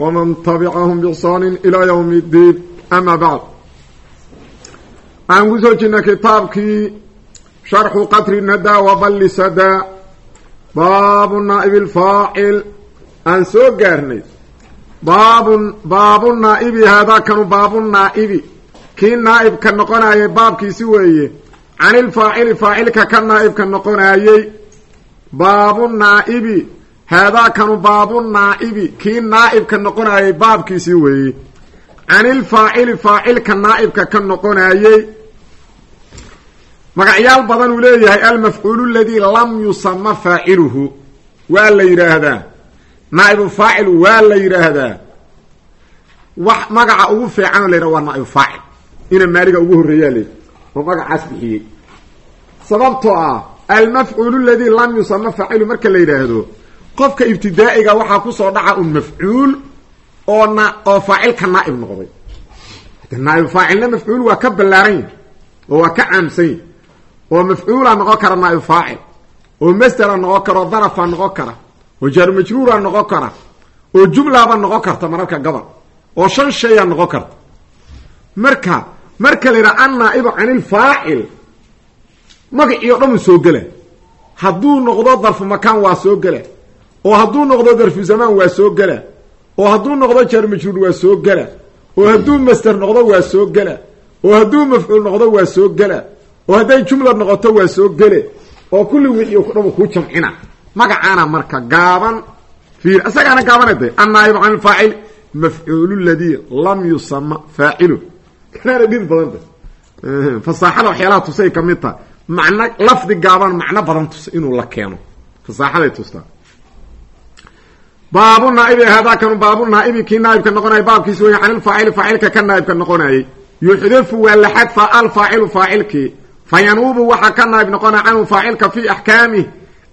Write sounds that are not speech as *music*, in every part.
wman tabicahum biixsaani ilaa ywmi اddiin ama bacd waxaan ku soo jirna kitaabkii sharxu qadri nadaa waballi sadaa baabu naa'ibi اlfaacil aan soo gaarnay baabun baabu naa'ibi haadaa kanu baabu naa'ibi kii naa'ibka noqonaayay baabkiisi weeye can ilfaacili faacilka ka naa'ibka noqonaayey baabu naa'ibi haadaa kanu baabu naa'ibi kii naa'ibka noqonaayay baabkiisii weeye can ilfaacili faacilka naa'ibka ka noqonaayey magacyaal badan uu leeyahay almafcuulu aladii lam yusama faaciluhu waa la yidhaahdaa naa'ibu faacil waa la yidhaahdaa wax magaca ugu fiicanoo la yidhaha waa naa'ibu faacil ina maaliga ugu horreeyaa layidhi oo magacaas bixiyey sababtoo ah almafcuulu aladii lam yusama faacilu marka la yidhaahdo qofka ibtidaa'iga waxaa ku soo dhaca un mafcuul oo na oo faacilka naa'ib noqday. Naa'ibu faacilna mafcuul waa ka ballaaran yahy oo waa ka caamsan yahy oo mafcuula noqon kara naa'ibu faacil oo masdera noqon kara oo darafa noqon kara oo jaaru majruura noqon kara oo jumlaba noqon karta mararka gobol oo shan shaya noqon karta. Marka marka la yidhaha an naa'ibu can ilfaacil magacii o dhan uu soo gela. Hadduu noqdo darfu makaan waa soo gela oo hadduu noqdo darfu zamaan waa soo gela oo hadduu noqdo jaaru majruur waa soo gela oo hadduu masder noqdo waa soo gela oo hadduu mafcuul noqdo waa soo gela oo hadday jumla noqoto waa soo gele oo kulli wixii ku dham kuu jamcina. Magacaana marka gaaban fiir isagaana gaabana de annaa'ibu can ilfaacil mafcuulu ladii lam yusama faacilu. Kanaana dhir badanta fasaaxada waxyaalaha tusay ka mid taha lafdi gaaban macno badan tusa inuu la keeno. Fasaaxaday tustaa baabu naaibi haadaa kanu baabu naaibi kii naaibka noqonaya baabkiisi wey can ilfaacili faacilka ka naaibka noqonayay yuxdifu waa la xadfa alfaacilu faacilkii. Fa yanuubu waxaa ka naaib noqonaa canhu faacilka fii axkaamih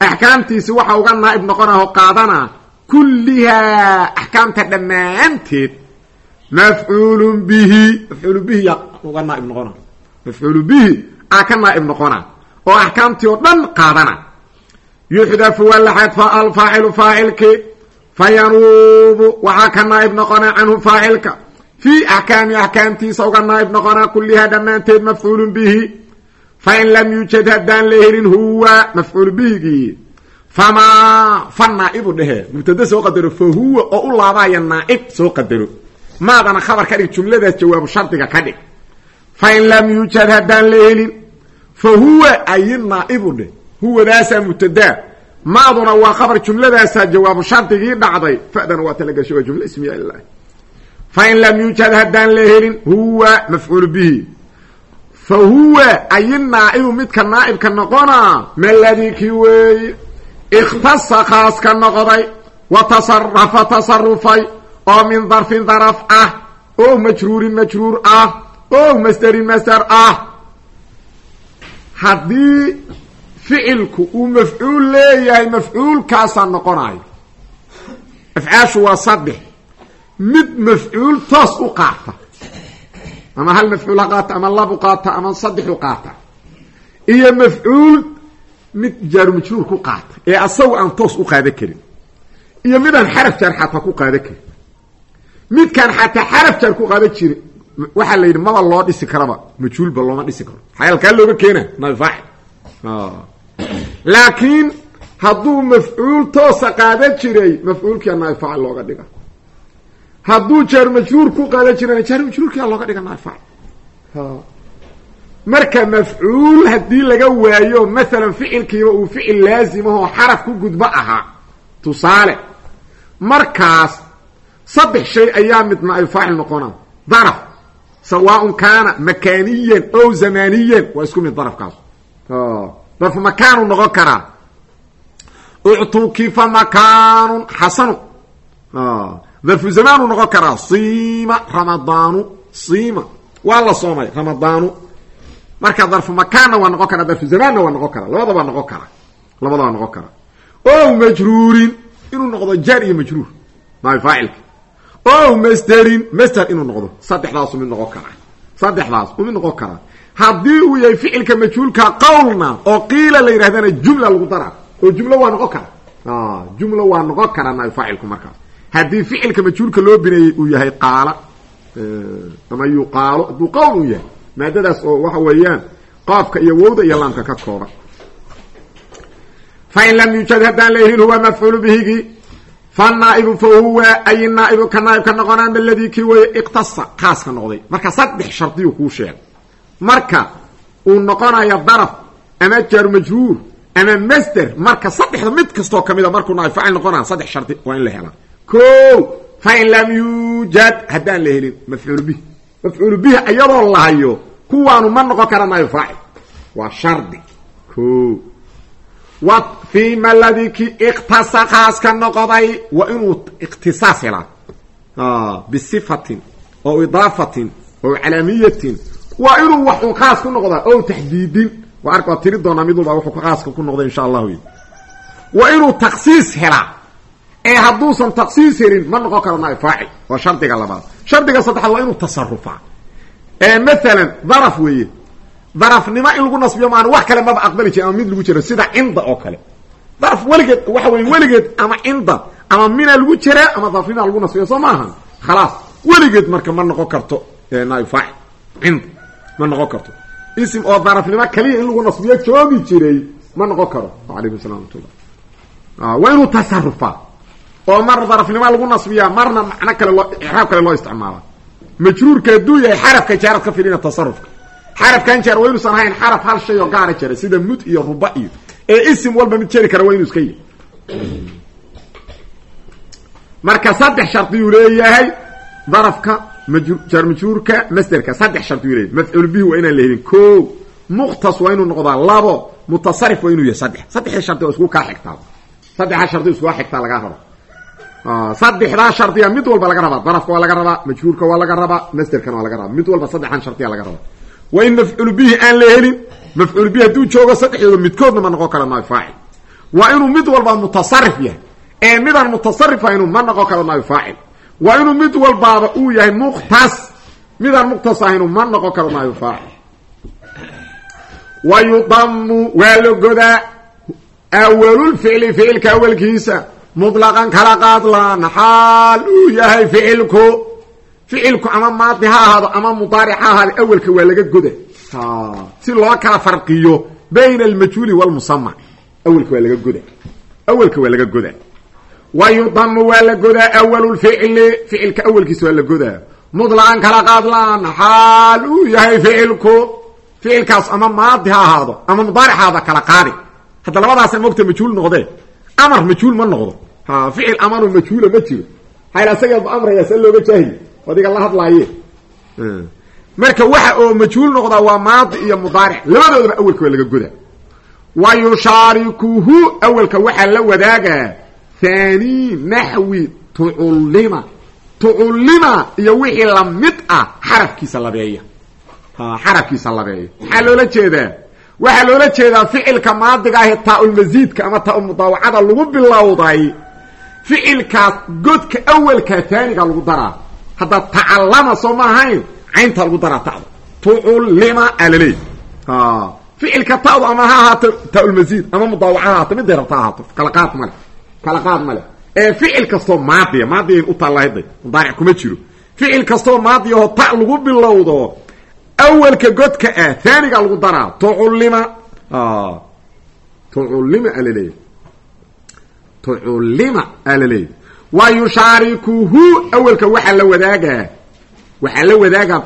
axkaamtiisi waxa uga naaib noqonah oo qaadanaa kullihaa axkaamta dhammaanteed. Mafcuulun bihi mafcuulu bihi yaa uga naaib noqona mafcuulu bihi aa ka naaib noqona oo axkaamtii oo dhan qaadana. Yuxdafu waa la xadfa alfaacilu faacilkii fa yanuubu waxaa ka naaib noqonaa canhu faacilka fii axkaami axkaamtiisa uga naaib noqonaa kullihaa dhammaanteed mafcuulun bihi fain lam yuujad haddaan la helin huwa mafcuul bihigii famaa fa naaibu dhehe mubtada soo qadaro fa huwa oo u laabaya naaib soo qadaro maadana khabar ka dhig jumladaas jawaabu shardiga ka dhig fain lam yuujad haddaan la helin fa huwa ayi naaibu dheh huwadaasaa mubtadaa maaduna waa khabar jumladaasaa jawaabu shardigii dhacday. Fadana waa talagasho waa jumla ismiya ilaah fain lam yuujad haddaan la helin huwa mafcuul bihi. Fa huwa ayi naa'ibu midka naa'ibka noqonaa maladii kii weeye ikhtasa khaas ka noqday wa tasarafa tasarufay oo min darfin daraf ah oo majruurin majruur ah oo masderin masder ah. Haddii ficilku uu mafcuul leeyahay mafcuulkaasaa noqonayo afcaashu waa saddex mid mafcuul toos u qaata. Ama hal mafcuul ha qaata ama lab u qaata ama saddex u qaata. Iyo mafcuul mid jaaru majruur ku qaata ee asagu aan toos u qaadan karin. Iyo midaan xaraf jaar xataa ku karin. Midkaan xataa xaraf jaar ku jirin waxaa la yidhi maba loo dhisi karaba majhuulba looma dhisi karo. Xayalkaa looga keena nabifaacil laakiin hadduu mafcuul toosa qaadan jiray mafcuulkia naabifaacil looga dhiga hadduu jaar majruur ku qaadan jirana jaar majruurkia looga dhiga naabifaacil marka mafcuul haddii laga waayo maalan ficilkiiba uu ficil laazimahoo xaraf ku gudbo ahaa tusaale markaas saddex shay ayaa mid naabifaacil noqona daraf. Sawaaun kaana makaaniyan ow zamaniyan waa isku mid darafkaas darfu makaanu noqon karaa uctukifa makaanu xasanu. Darfu zamaanu noqon karaa siima ramadaanu siima. Waa la soomay ramadaanu. Marka darfu makaanna waa noqon karaa darfu zamaanna waa noqon karaa labadaba noqon karaa. Labadaba noqon karaa. O majruurin inuu noqdo jaar iyo majruur maay faacilka o masderin masder inuu noqdo saddexdaasu mid noqon karaa saddexdaas u mid noqon karaa haddii uu yahay ficilka majhuulka qawlna oo qiila la yidhahdana jumla lagu daraa oo jumlo waa noqon kara. Jumla waa noqon karaa naay faacilku markaas. Haddii ficilka majhuulka loo bineeyey uu yahay qaala ama yuqaalo hadduu qawl uu yahay maadadaas oo waxa weeyaan qaafka iyo wowda iyo laamka ka kooban fain lam yuujad haddaan leeyihiin huwa mafcuulu bihigi. Fanaa'ibu fa huwa ay naa'ibu ka naaibka noqonaa maladii kii weeye iqtasa noqday. Marka saddex shardiyuu kuu sheegay marka uu noqonayo daraf ama jaaru majruur ama masder marka saddexda mid kastoo kamida markuu naaib faacil noqonaya saddex shardi waa in la helaa. Ko fain lam yuujad haddaan la helin mafcuul bih. Mafcuul bih iyadoo lahayo kuwaanu ma noqon kara faacil waa shardi. Ko wa fii maladii ki iktasa khaaska noqday waa inuu ikhtisaas helaa. Bisifatin oo idaafatin oo calaamiyatin waa inuu wax un khaas ku noqdaa o taxdiidin. Waa tiri doonaa mid walba wuxuu khaaska ku noqday insha allahu. Waa inuu taksiis helaa. Ee hadduusan taksiis helin ma noqon karo naaib faacil. Waa shardiga labaad. Shardiga saddexaad waa inuu tasarufaa ee maalan daraf weeye. Darafnimo in lagu nasbiyo maan wax kale maba aqbali jiri ama mid lagu jiro sida cinda oo kale. Daraf weligeed waxa wey weligeed ama cinda ama mina lagu jiraa ama darafnima lagu nasbiyo soo maaha khalaas. Weligeed marka ma noqon karto naaib faacil. Cinda ma noqon karto. Ism oo darafnimo kaliya in lagu nasbiyo joogi jiray ma noqon karo. Alaykum salam amatullah waa inuu tasarufaa. Oo mar darafnimo lagu nasbiyaa marna macno kale loo icraab kale loo isticmaala. Majruurka hadduu yahay xarafka jaarad ka filina tasarufka. Xarafkan jaar waa inuusan ahayn xaraf hal shay oo gaara jara sida mud iyo ruba iyo ee isim walba mid jeri kara waa inuu iska yahy marka saddex shardiyuu leeyahay darafka jaar majruurka masderka saddex shardiyuu leeyahay mafcuul bihi waa inaan la helin. Ko mukhtas waa inuu noqdaa labo mutasarif waa inuu yahay saddex. Saddexda shardi isku kaa xigtaa. Saddexdaa shardi iskuga xigtaa lagaa rabo. Saddexdaa shardiya mid walba laga rabaa. Darafka waa laga rabaa majhuurka waa laga rabaa masderkana waa laga rabaa. Mid walba saddexdan shardiya laga rabaa. Waa in mafcuul bihi aan la helin mafcuul bihi hadduu joogo saddexdooda midkoodna ma noqon karo naaib faacil. Waa inuu mid walba mutasarif yahay. Ee midaan mutasarif ahaynu ma noqon karo naaib faacil waa inuu mid walbaaba uu yahay mukhtas. Midaan mukhtas ahaynu ma noqon karo naaib faacil wa yudamu waa la godaa. Awalulficli ficilka awalkiisa. Mutlaqan kala qaadlaan. Xaal uu yahay ficilku ficilku ama maadi ha ahaado ama mudaaric ha ahaado awelka waa laga goda si loo kala farqiyo bayna almajhuuli goda awelka waa laga goda wa yudamu waa la godaa awalulficli ficilka awelkiisa waa la godaa mutlaqan kala qaadlaan xaal uu yahay ficilku ficilkaas ama maadi ha ahaado ama mudaaric ha ahaado kala qaadi hadda labadaasa mogta majhuul noqdee amar majhuul ma noqdo ha ficil amaru majhuula ma jiro hayl asagaadba amraya se looga jaahil adiga la hadlaaye marka waxa oo majhuul noqdaa waa maadi iyo mudaaric labadoodaba awelka waa laga goda wa yushaarikuhu awelka waxaa la wadaagaa thani naxwi tucullima tucullima iyo wixii la mid ah xarafkiisa labeeya. Xarafkiisa labeeya. Maxaa loola jeedaa waxaa loola jeedaa ficilka maadiga ahi taa-ulmasiidka ama taa-ulmudaawacada lagu bilowday. Ficilkaas godka awelka taaniga lagu daraa. Hadda tacallama soo ma ahayn cayntaa lagu daraa ta'da tucullima alaleey. Ficilka ta'du ama ha ahaato taa-ulmasiid ama mudaawaca ha ahaato miday rabta male kala qaad male ee ficil kastoo maadiya maadiyan u taallahayday mudaaric kuma jiro. Ficil kastoo maadiyaho ta lagu bilowdo awelka godka ah taaniga lagu daraa tucullima tucullima alaleey tucullima alaleey wa yushaarikuhu awelka waxaa la wadaagaa waxaa la wadaagaa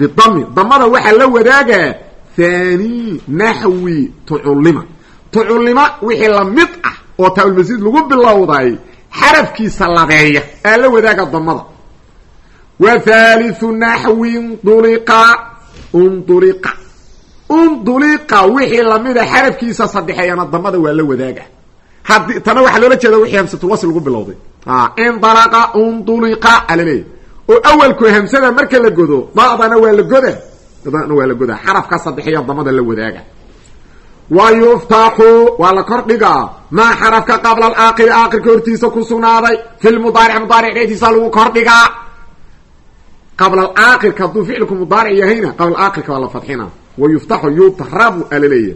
bidami damada waxaa la wadaagaa thani naxwi tucullima. Tucullima wixii la mid ah oo taa-ulmasiid lagu bilowday xarafkiisa labeeya aa la wadaaga damada. Wa thalithu naxwin duliqa unduliqa. Unduliqa wixii lamida xarafkiisa saddexeeyana damada waa la wadaaga. Haddii tana waxaa loola jeeda wixii hamsatulwasl lagu bilowday. Indalaqa unduliqa alaleeya oo awalku hamsada marka la godo dadana waa la goda dadana waa la godaa. Xarafka saddexiyo damada la wadaaga wa yuftaxu waa la kordhigaa maa xarafka qabla alaakiri aakirka hortiisa ku sugnaaday fi lmudaaric mudaaric dhexdiisa lagu kordhigaa qabla alaakirka hadduu ficilku mudaaric yahayna qabla aakirka waa la fadxina wa yuftaxu yutrabu alaleeya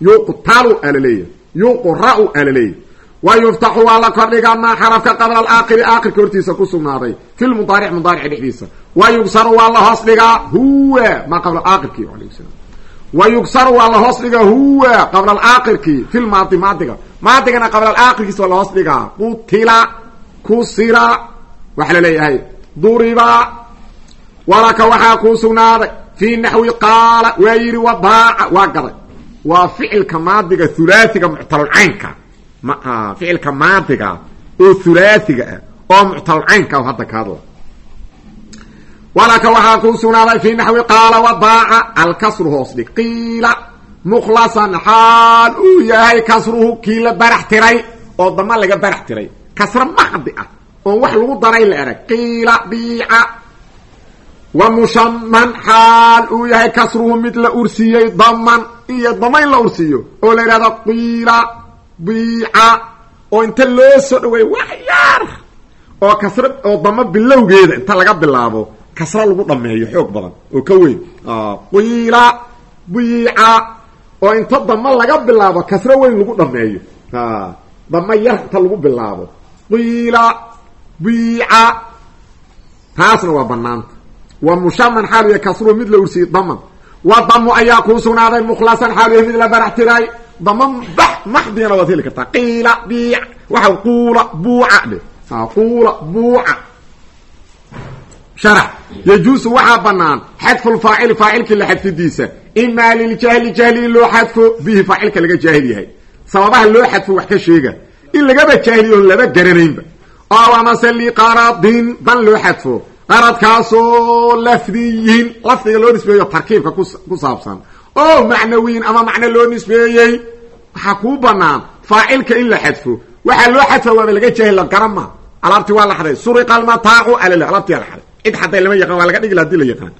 yuqtalu alaleeya yuqra'u alaleeya wa yuftaxu waa la kordhigaa maa xarafka qabla alaakiri aakirka hortiisa ku sugnaaday fi lmudaaric mudaaric dhexdiisa wa yugsaru waa la dhigaa huwa maa qabla aakirki wa yugsaru waa la hoos dhigaa huwa qabla alaakirki fi lmaadi maadiga maadigana qabla alaakirkiisa waa la hoos dhigaa qutila kusira waxaa la leeyahay duriba walaka waxaa kuu sugnaaday fii naxwi qaala waa yidhi wadaaca waa gaday waa ficilka maadiga hulaasiga muctalcaynka ficilka maadiga oo hulaasiga ah oo kaadla walaka waxaa kuu sugnaaday fii naxwi qaala wadaaca alkasru hoos dhig qiila mukhlasan xaal uu yahay kasruhu kii la barax tiray oo dama laga barax tiray. Kasra maxdi ah oon wax lagu daray la erag qiila biica wa mushaman xaal uu yahay kasruhu mid la ursiiyey daman iyo dama in la ursiiyo oo la yidhahdo qiila biica oo inta loo soo dhaweey wax yar oo kasra oo dama bilowgeeda inta laga bilaabo kasra lagu dhameeyo xoog badan oo ka weyn. Qiila biica oo inta dama laga bilaabo kasro weyn lagu dhameeyo dama yar inta lagu bilaabo. Qiila biica taasna waa banaanta wa mushaman xaalu yahay kasruhu mid la ursiyey daman wa damu ayaa kuu sugnaaday mukhlasan xaalu yahay mid la barax tiraay dama bax maxdigana waad heli kartaa. Qiila biic waxa quula buuca dhe quula buuca sharax. Yajuusu waxaa banaan xadfu lfaacili faacilkii la xadfidiisa imaa liljahli jahli loo xadfo bihi faacilka laga jaahil yahay. Sababaha loo xadfo wax ka sheega. In lagaba jaahiliyo on laba garanaynba. Oo amase liqaradin dan loo xadfo. Qaradkaasoo lafdiyin lafdiga loo nisbeeyo tarkiibka ku saabsan. Oo macnawiyin ama macno loo nisbeeyey waxaa kuu banaan faacilka in la xadfo. Waxaa loo xadfa waaba laga jaahil garama. Alaabti waa la xaday. Suriqa almataacu alal alaabtiyaa la xaday cid xaday lama yaqaan waa laga dhigi haddii la yaqaan.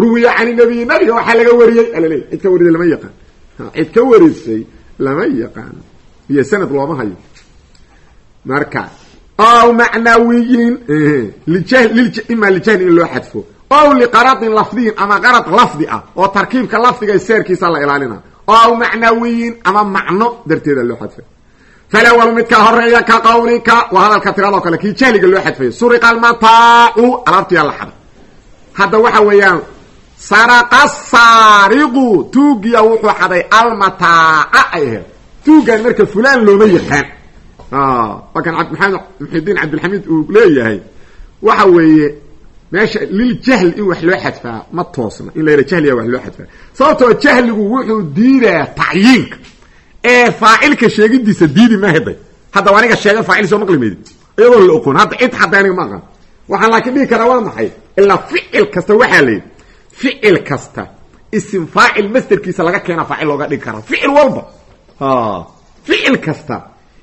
Ruwiya can nabiy nabiga waxaa laga wariyey alale cid ka wariday lama yaqaan. Cid ka warisay lama yaqaan. Iyo sanad looma hayo. Marka ow macnawiyin ima lijahli in loo xadfo. Ow liqaradin lafdiyin ama qarad lafdi ah oo tarkiibka lafdiga seerkiisa la ilaalina. Ow macnawiyin ama macno darteeda loo xadfay falawal midka horreeya ka qawlika waa hadalka tiradoo kale kii jahliga loo xadfayay. Suriqa almataacu alaabtiyaa la xaday hadda waxa weeyaan saraqa saariqu tuugiya wuxuu xaday almataaca ay ahayd. Tuugan marka fulaan looma yaqaan. Waa kan maxamed muxidiin cabdilxamiid uu leeyahay. Waxa weeye meesha liljahli in wax loo xadfaa ma toosna. In la yidha jahliga wax loo xadfaa. Sababtoo jahligu wuxuu diidaa tacyiinka ee faacilka sheegidiisa diidi maheday hadda aniga sheega faacil soo maqli maydi iyadoo la oqoon hadda cid aniga ma aqan waxaan laakiin dhihi karaa waa maxay? Ilaa ficil kasta waxaa la yidhi kasta isim faacil masderkiisa laga keena faacil looga dhigi karaa. Ficil walba. Ficil kasta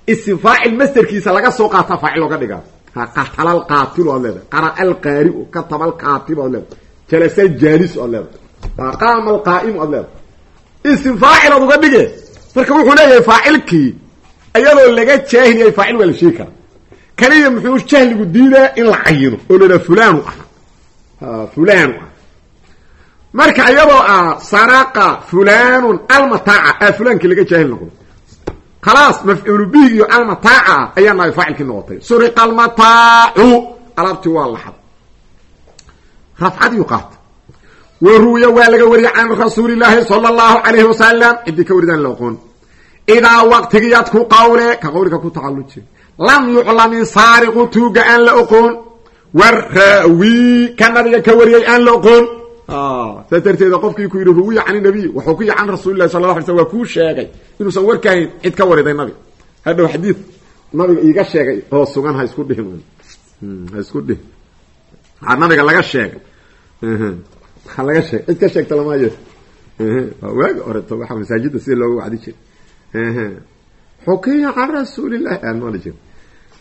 isim faacil masderkiisa laga soo qaataa faacil looga dhigaa. Qatala alqaatilu oad leedahay. Qara'a alqaariu kataba alkaatibu oad leedahay. Jalasa aljaalisu oad leedahay. Qaama alqaa'imu oad leedahay. Isim faacil oad uga marka wuxuu leeyahay faacilkii iyadoo laga jaahiliyay faacil waa la sheegi karaa. Kaliya muxuu jahligu diidaa in la cayino oo la yidhaha fulanu ah. Fulanu ah. Marka iyadoo ah saraqa fulanun almataaca aa fulaankii laga jaahil noqdo. Khalaas mafcuulu bihi iyo almataaca ah ayaa naay faacilkii noqotay. Suriqa almataacu alaabtii waa laxad rafcadiyu qaata wa ruwiya waa laga wariyay can rasuuli llaahi sala allahu calayhi wasalam ciddii ka waridaan la oqoon idaa waqtigiyaad ku qawle ka qawliga ku tacalluji. Lam yuclamin saariqu tuuga aan la oqoon. Waraawi ka nabiga ka wariyay aan la oqoon. Saas darteeda qofkii ku yidhi ruwiya can nabiy wuxuu ku yihi can rasuuli lahi sala la alay slm waa kuu sheegay. Inuusan warkahayn cid ka wariday nabiga hadhow xadiid nabiga iiga sheegay oo sugan ha isku dhihin. Ha isku waxaa laga sheegay cid ka sheegta lamaayo waaga oreto waxa masaajidda sida looga wacdi jiray. Xukiya can rasuulillahi aan mali jir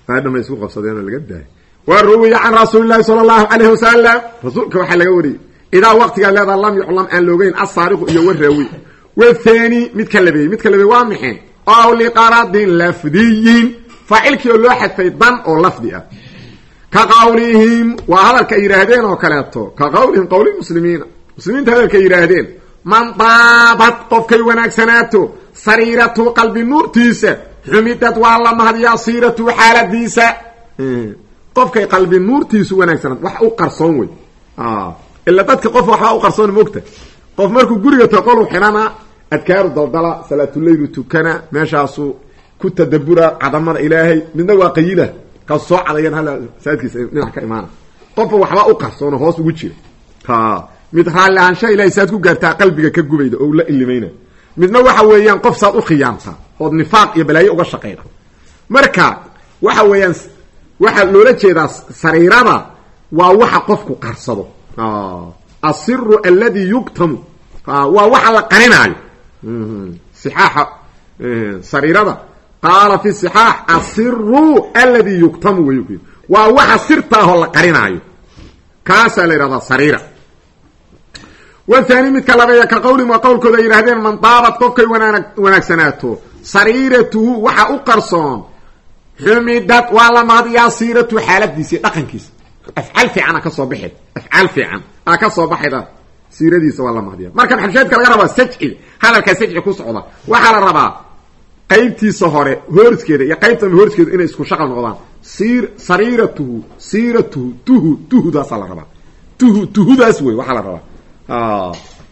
hadha ma isku qabsadeenoo laga daayo. Wa ruwiya can rasuuli lahi sala allahu calayhi wasalam rasuulka waxaa laga wariyey idaa waqtigaa leedaa lam yuclam aan loogeyn asaariqu iyo waraawi wathani midka labeeyey midka labeeyey waa maxay ow liqaradin lafdiyin faacilkii oo loo xadfay dan oo lafdi ah ka qawlihim waa hadalka ay yidhaahdeen oo kaleeto. Ka qawlihim qawli muslimiina muslimiinta hadalka ay yidhaahdeen man daabad qofkay wanaagsanaato sariiratu qalbi nuurtiisa xumidad waa la mahadiyaa siiratu xaaladiisa. Qofkay qalbi nuurtiisu wanaagsanaato wax u qarsoon wey. Ila dadka qof waxbaa u qarsoon mogta qof markuu guriga taqolu xidhana adkaaru daldala salaatuleylu tukana meeshaasu ku tadabura cadamada ilaahay midna waa qayila kaas soo cadayan hal saadkiisa dhinac ka imaana. Qofba waxbaa u qarsoono hoos ugu jira mid raalli ahaanshaha ilahay saad ku gaartaa qalbiga ka gubayda oo la ilimayna midna waxa weeyaan qof saad u khiyaamtaa ood nifaaq iyo balaayo uga shaqayda marka waxa weeyaan waxaa loola jeedaa sariirada waa waxa qofku qarsado. Asiru aladi yuktamu waa waxa la qarinaayo. Sixaaxa sariirada qaala fi sixaax asiru aladi yuktamu way waa waxa sirtaahoo la qarinaayo. Kaasaa la yidhahdaa sariira. Wathani midka labeeya ka qawlihim waa qowlkooda ay yidhahdeen man daabad qofkay wanaagsanaato sariiratuhu waxa u qarsoon xumidad waa la mahadiyaa siiratu xaaladiisa iyo dhaqankiisa afcaal fiican a ka soo baxeed. Afcaal fiican a ka soo baxayda siiradiisa waa la mahadiya marka maxalsheedka laga rabaa sajci ku socda waxaa la rabaa qaybtiisa hore hooriskeeda iyo qaybta hooriskeeda inay isku shaqal noqdaan. Sir sariiratuhu siiratuhu tuhu tuhudaasaa la rabaa. Tuhu tuhudaas wey waxaa la rabaa.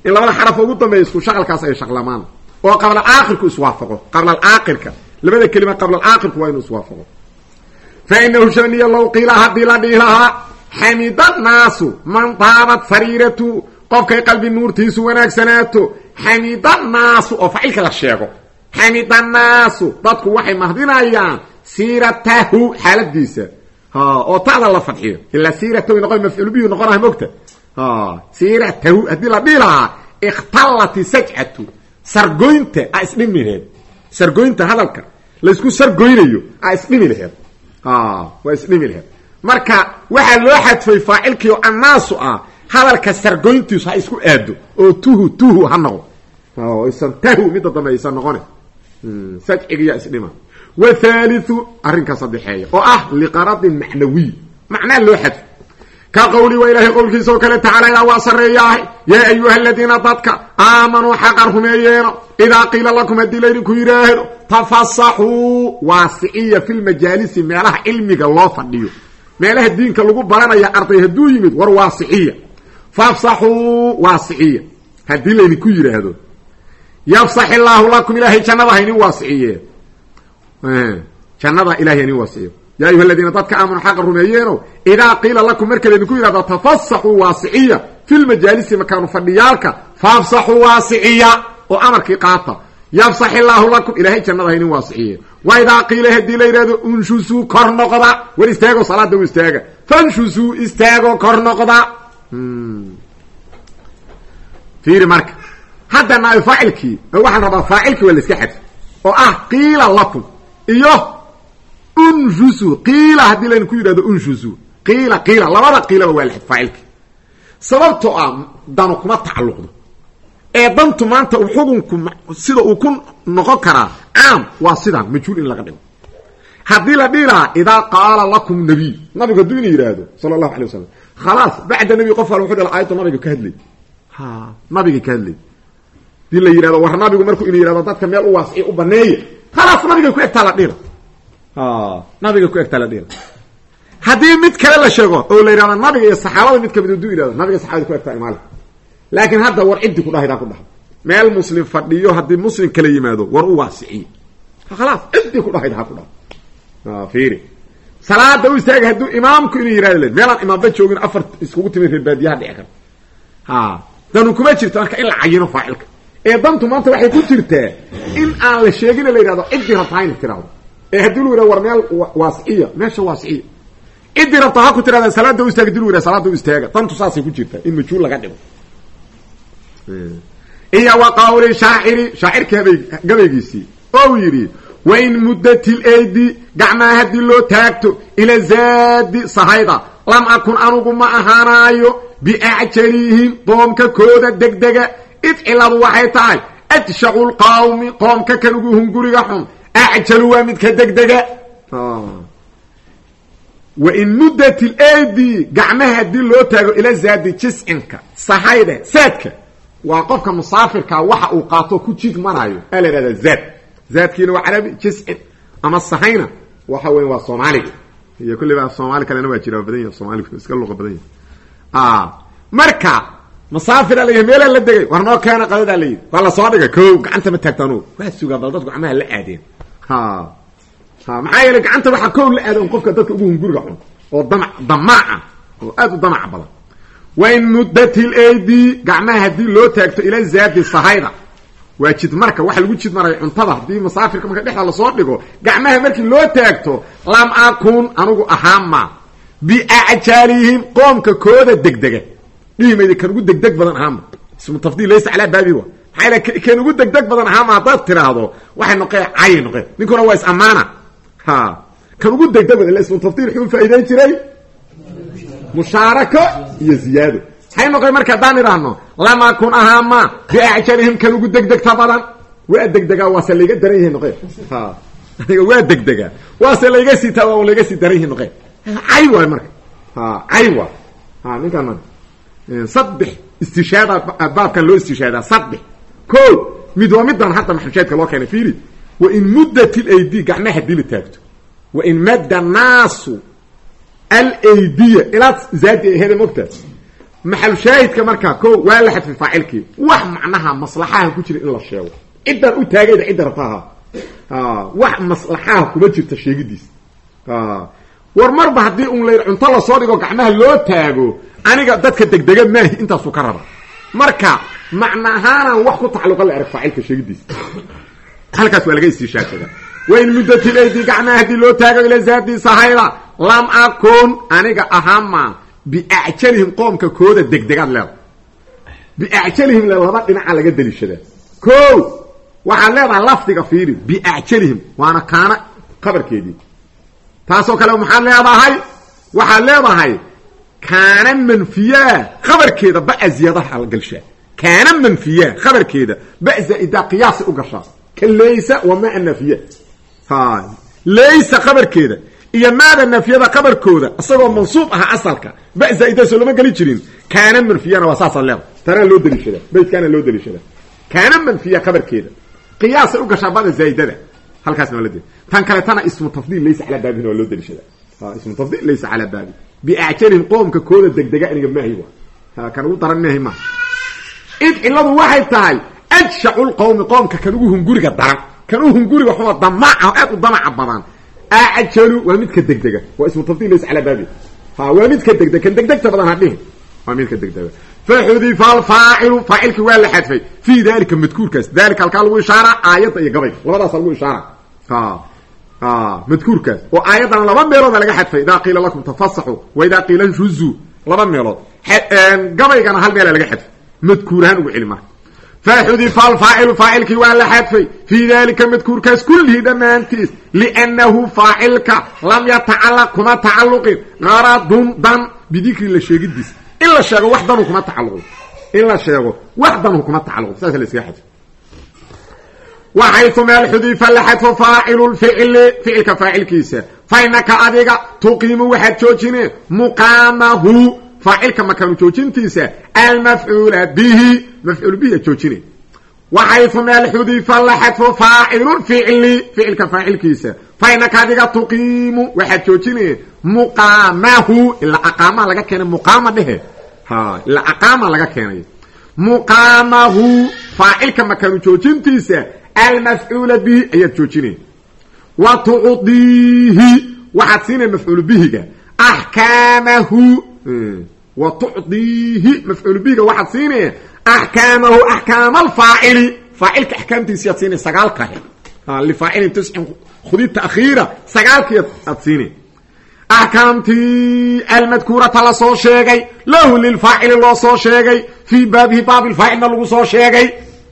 In labada xaraf ugu dambeeya isku shaqalkaas ay shaqlamaan. Oo qabla aakhirku iswaafaqo qabla aakhirka labada kelima qabla aakhirku waa inuu iswaafaqo. Fa inahu shaniya low qiila haddii la dhihi lahaa xamida naasu man daabad sariiratu. Qofkay qalbi nuurtiisu wanaagsanaato xamida naasu oo facilka la sheego xamida naasu dadku waxay mahdinayaan siiratahu xaaladiisa. Oo ta'da la fadxiyo ilaa siiratahu noqon mafcuul bihi noqonaha mogta siiratahu haddii la dhihi lahaa ikhtalati sajcatu sargoynta a isdhimi laheed. Sargoynta hadalka laysku sargoynayo a isdhimi laheed. Waa isdhimi laheed. Marka waxaa loo xadfay faacilkii oo annaasu ah hadalka sargoyntiisu ha isku aado oo tuhu tuhu ha noqdo isan tahu midda dambe aysan noqone sajcigiya isdhima wathalithu arrinka saddexeeya oo ah liqaradin macnawiy macnaa loo xadfay ka qawli waa ilaahay qowlkiisa oo kale tacaala ilaa waa sarreeyaahay yaa ayuha aladiina dadka aamanuu xaqan rumeeyeeno. Idaa qiila lakum haddii laydinku yidhaahdo tafasaxuu waasiciya fi lmajaalisi meelaha cilmiga loo fadhiyo. Meelaha diinka lagu baranaya arday hadduu yimid war waasiciya fafsaxuu waasiciya haddii laydinku yidhaahdo yafsax illaahu lakum ilaahay jannada ha inin waasiciye jannada ilahay ha inin waasiciyo ya ayuha aladiina dadka aamanu xaqa rumeeyeeno idaa qiila lakum marka laydinku yidhahdo tafasaxuu waasiciya fi lmajaalisi makaanu fadhiyaalka faafsaxuu waasiciya oo amarkii qaata yafsax illaahu lakum ilaahay jannada ha inin waasiciye wa idaa qiila haddii la yidhahdo unshusuu kor noqda war istaago salaada u istaaga fanshusuu kor noqda fiiri hadda naay faacilkii waxaan rabaa faacilkii waa la iska xadfay oo ah qiila lakum iyo unshusu qiila haddii layna ku yidhahdo unshusu qiila qiila labada qiilaba waa la xad faacilkii. Sababtoo ah danu kuma tacalluqdo. Ee dantu maanta xukunku sida uu ku noqon karaa caam waa sidaan majhuul in laga dhigo. Haddii la dhihi lahaa idaa lakum nabiy nabigu hadduu ina yidhaahdo sala allahu alay wasalam khalaas bacda nabi qof kale wuxuu dhala aayadda nabiga haddii la yidhahdo war nabigu markuu ina yidhahdo dadka meel u waasiciya u baneeya khalaas nabigay ku egtaa la dhila nabiga ku egtaa la dhila haddii mid kale la sheego oo la yidhahdo nabiga iyo saxaabada mid ka mid haduu yidhahdo nabiga saxabada ku egtaa imaali laakiin hadda war ciddii ku dhahaydaa ku dhaha meel muslim fadhiyo haddii muslim kala yimaado war u waasiciye khalaas ciddii ku dhahayda ha ku dhaha fiiri. Salaada u istaaga hadduu imaamku inuu yihahdo len meelaan imaamba joogin afar iskugu timi reer baadiyaha dhici kara. Ha danu kuma jirto marka in la cayino faacilka ee dantu maanta waxay ku jirtaa in aan la sheegina la yidhahdo ciddii rabta hayna tiraahdo. Ee haddii lu yidhahdo war meel waasiciya meesha waasiciya ciddii rabta ha ku tirahda salaada u istaaga haddii lu yidhahdo salaada dantu saasay ku jirtaa in majhuul laga dhigo. Iyo wa qawli shaaciri shaacirkii habay gabaygiisii oo yidhi wain muddat ilaydi gacmaha haddii loo taagto ila zaadi sahayda lam akun anugu ma ahaanaayo biacjalihim qoomka kooda degdega id ciladu waxay tahay ajshacu lqawmi qoomka kan ugu hunguriga xun acjalu waa midka degdega wain muddat ilaydi gacmaha haddii loo taago ila zaadi jiscinka sahayda saadka waa qofka musaafirka waxa uu qaato ku jid marayo aa la ihahdaa zaad zaadkiina waa carabi jiscin ama sahayna waxa weya waa soomaaliga iyo kulliba soomaali kalena waa jira badan yahi soomaligu iska luqa badan yahi marka musaafira la meelaa la degay. War noo keena qadadaa la yidhi. Waa la soo dhigay. Ko gacanta ma taagtaan waa sugaa bal dadku gacmaha la aadeen. Maxaa yeelay gacanta waxaa kow la aada qofka dadka ugu hunguriga xun oo damac damaaca oo aada u damac badan. Wain muddat ilaydi gacmaha haddii loo taagto ila zaadi sahayda. Waa jid marka waxa lagu jid marayo cuntada. Haddii musaafirka marka dhexda la soo dhigo gacmaha markii loo taagto lam akun anugu ahaama. Biacjaalihim qoomka kooda degdega dhihimayda kan ugu degdeg badan ahaama ismu tafdiil laysa calaa baabi wa. Kan ugu degdeg badan ahaama haddaad tiraahdo waxay noqeen cayay noqeen. Ninkuna waa is ammaana. Ha. Kan ugu degdeg badan ila ismu tafdiil wuxuu faa'idayn jiray? Mushaarako iyo ziyaado maxay noqon marka haddaan idhaahno lama kun ahaama biacjalihim kan ugu degdegta badan. Waa degdegaa waase layga daran yahi noqeen. Ha. Aniga waa degdegaa waase layga sitaa waa layga sii daran yahi noqeen. Cay marka. Ha cay ha ninkaan saddex istishaada baabkan loo istishaadaa saddex ko mid waa middan hadda maxamshaadka loo keenay fiiri wain muddat ilaydi gacmaha haddii la taagto wain madda naasu alaydiya ilaa zaadi ahede mogta maxal shaahidka markaa ko waa la xadfay faacilkii wax macnaha maslaxaha ku jira in la sheego ciddaan u taagayda cidda rabtaha wax maslaxaha kuma jirta sheegidiis war marba haddii un la cunto la soo dhigo gacmaha loo taago aniga dadka degdega maahi intaasuu ka raba. Marka macna ahaanaan wax ku tacalluqa la erag faacilka sheegidiis halkaas waa laga istiishaasada wain muddatileydi gacmaha haddii loo taago ila zaadi sahayda lam akun aniga ahaama biacjalihim qoomka kooda degdegaad leeda biacjalihim le laba dhinaca laga daliishadaa ko waxaad leedahay lafdiga fiiri biacjalihim waana kaana qabarkeedii. Taasoo kale maxaad leedahay waxaad leedahay kaana manfiyaa khabarkeeda ba ziyadaha galshaa kaana manfiyaa khabarkeeda ba zaa'idaa qiyaasi u gashaa ka laysa wa maa nafiya laysa khabarkeeda iyo maada nafyada qabarkooda isagoo mansuub aha asalka ba zaa'idaasoo lama geli jirin. Kaana manfiyana waa saasa leeda tanaa loo daliishadaa baytkaana loo daliishadaa kaana manfiya qabarkeeda qiyaasay u gashaa bada zaa'idada halkaasna waa la tan kaletana ismu tafdiil laysa calaa baabihina waa loo daliishadaa ismu tafdiil laysa calaa baabi biacjalihim qoomka kooda degdega aniga maahi wa kan ugu daran maahi maaha id ciladu waxay tahay ajshacu lqawmi qoomka kan ugu hunguriga daran kan u hunguriga xuma damaca aad u damaca badan acjalu waa midka degdega waa ismu tafdiil laysa calaa baabi ha waa midka degdeg kan degdegta badan hadhihin waa midka degdega faxudifa alfaacilu faacilkii waa la xadfay fii dalika madkuurkaas dalika halkaa lagu ishaara aayadda iyo gabayga labadaasa lagu ishaara madkuurkaas oo aayaddan laba meelooda laga xadfay idaa qiila lakum tafasaxu wa idaa qiila nshuzuu laba meelood. Gabaygana hal meela laga xadfay. Madkuurahaan ugu celi marka. Faxudifa alfaacilu faacilkii waa la xadfay. Fii dalika madkuurkaas kullihi dhammaantiis liannahu faacilka lam yatacallaq kuma tacalluqin. Qaradun dan bidikri la sheegidiis. In sheego wax danu kuma tacalluqin. In sheego wax danu kuma tacalluqin. Saasa la iskaga waxaytu meel xudiifa la xadfo faacilu lficli ficilka faacilkiisa fa inaka adiga tuqiimu waxaad joojine muqaamahu faacilka makaanu joojintiisa almafcuula bihi mafcuul bihi joojine waxaytu meel xudiifa la xadfo faacilu ficli ficilka faacilkiisa fa inaka adiga tuqiimu waxaad joojine muqaamahu ilaa aqaamaha laga keenay muqaama dhehe ilaa aqaama laga keenay muqaamahu faacilka makaanu joojintiisa almafcuula bihi ayaad joojinay wa tucdiihi waxaad siinay mafcuul bihiga axkaamahu wa tucdiihi mafcuul bihiga waxaad siinay axkaamahu axkaama alfaacili faacilka axkaamtiisi aad siinay sagaalkahe lifaacilin tiscin khudi taakhiira sagaalkii aad siinay axkaamtii almadkuurata la soo sheegay lahu lilfaacili loo soo sheegay fii baabihi baabilfaacilna lagu soo sheegay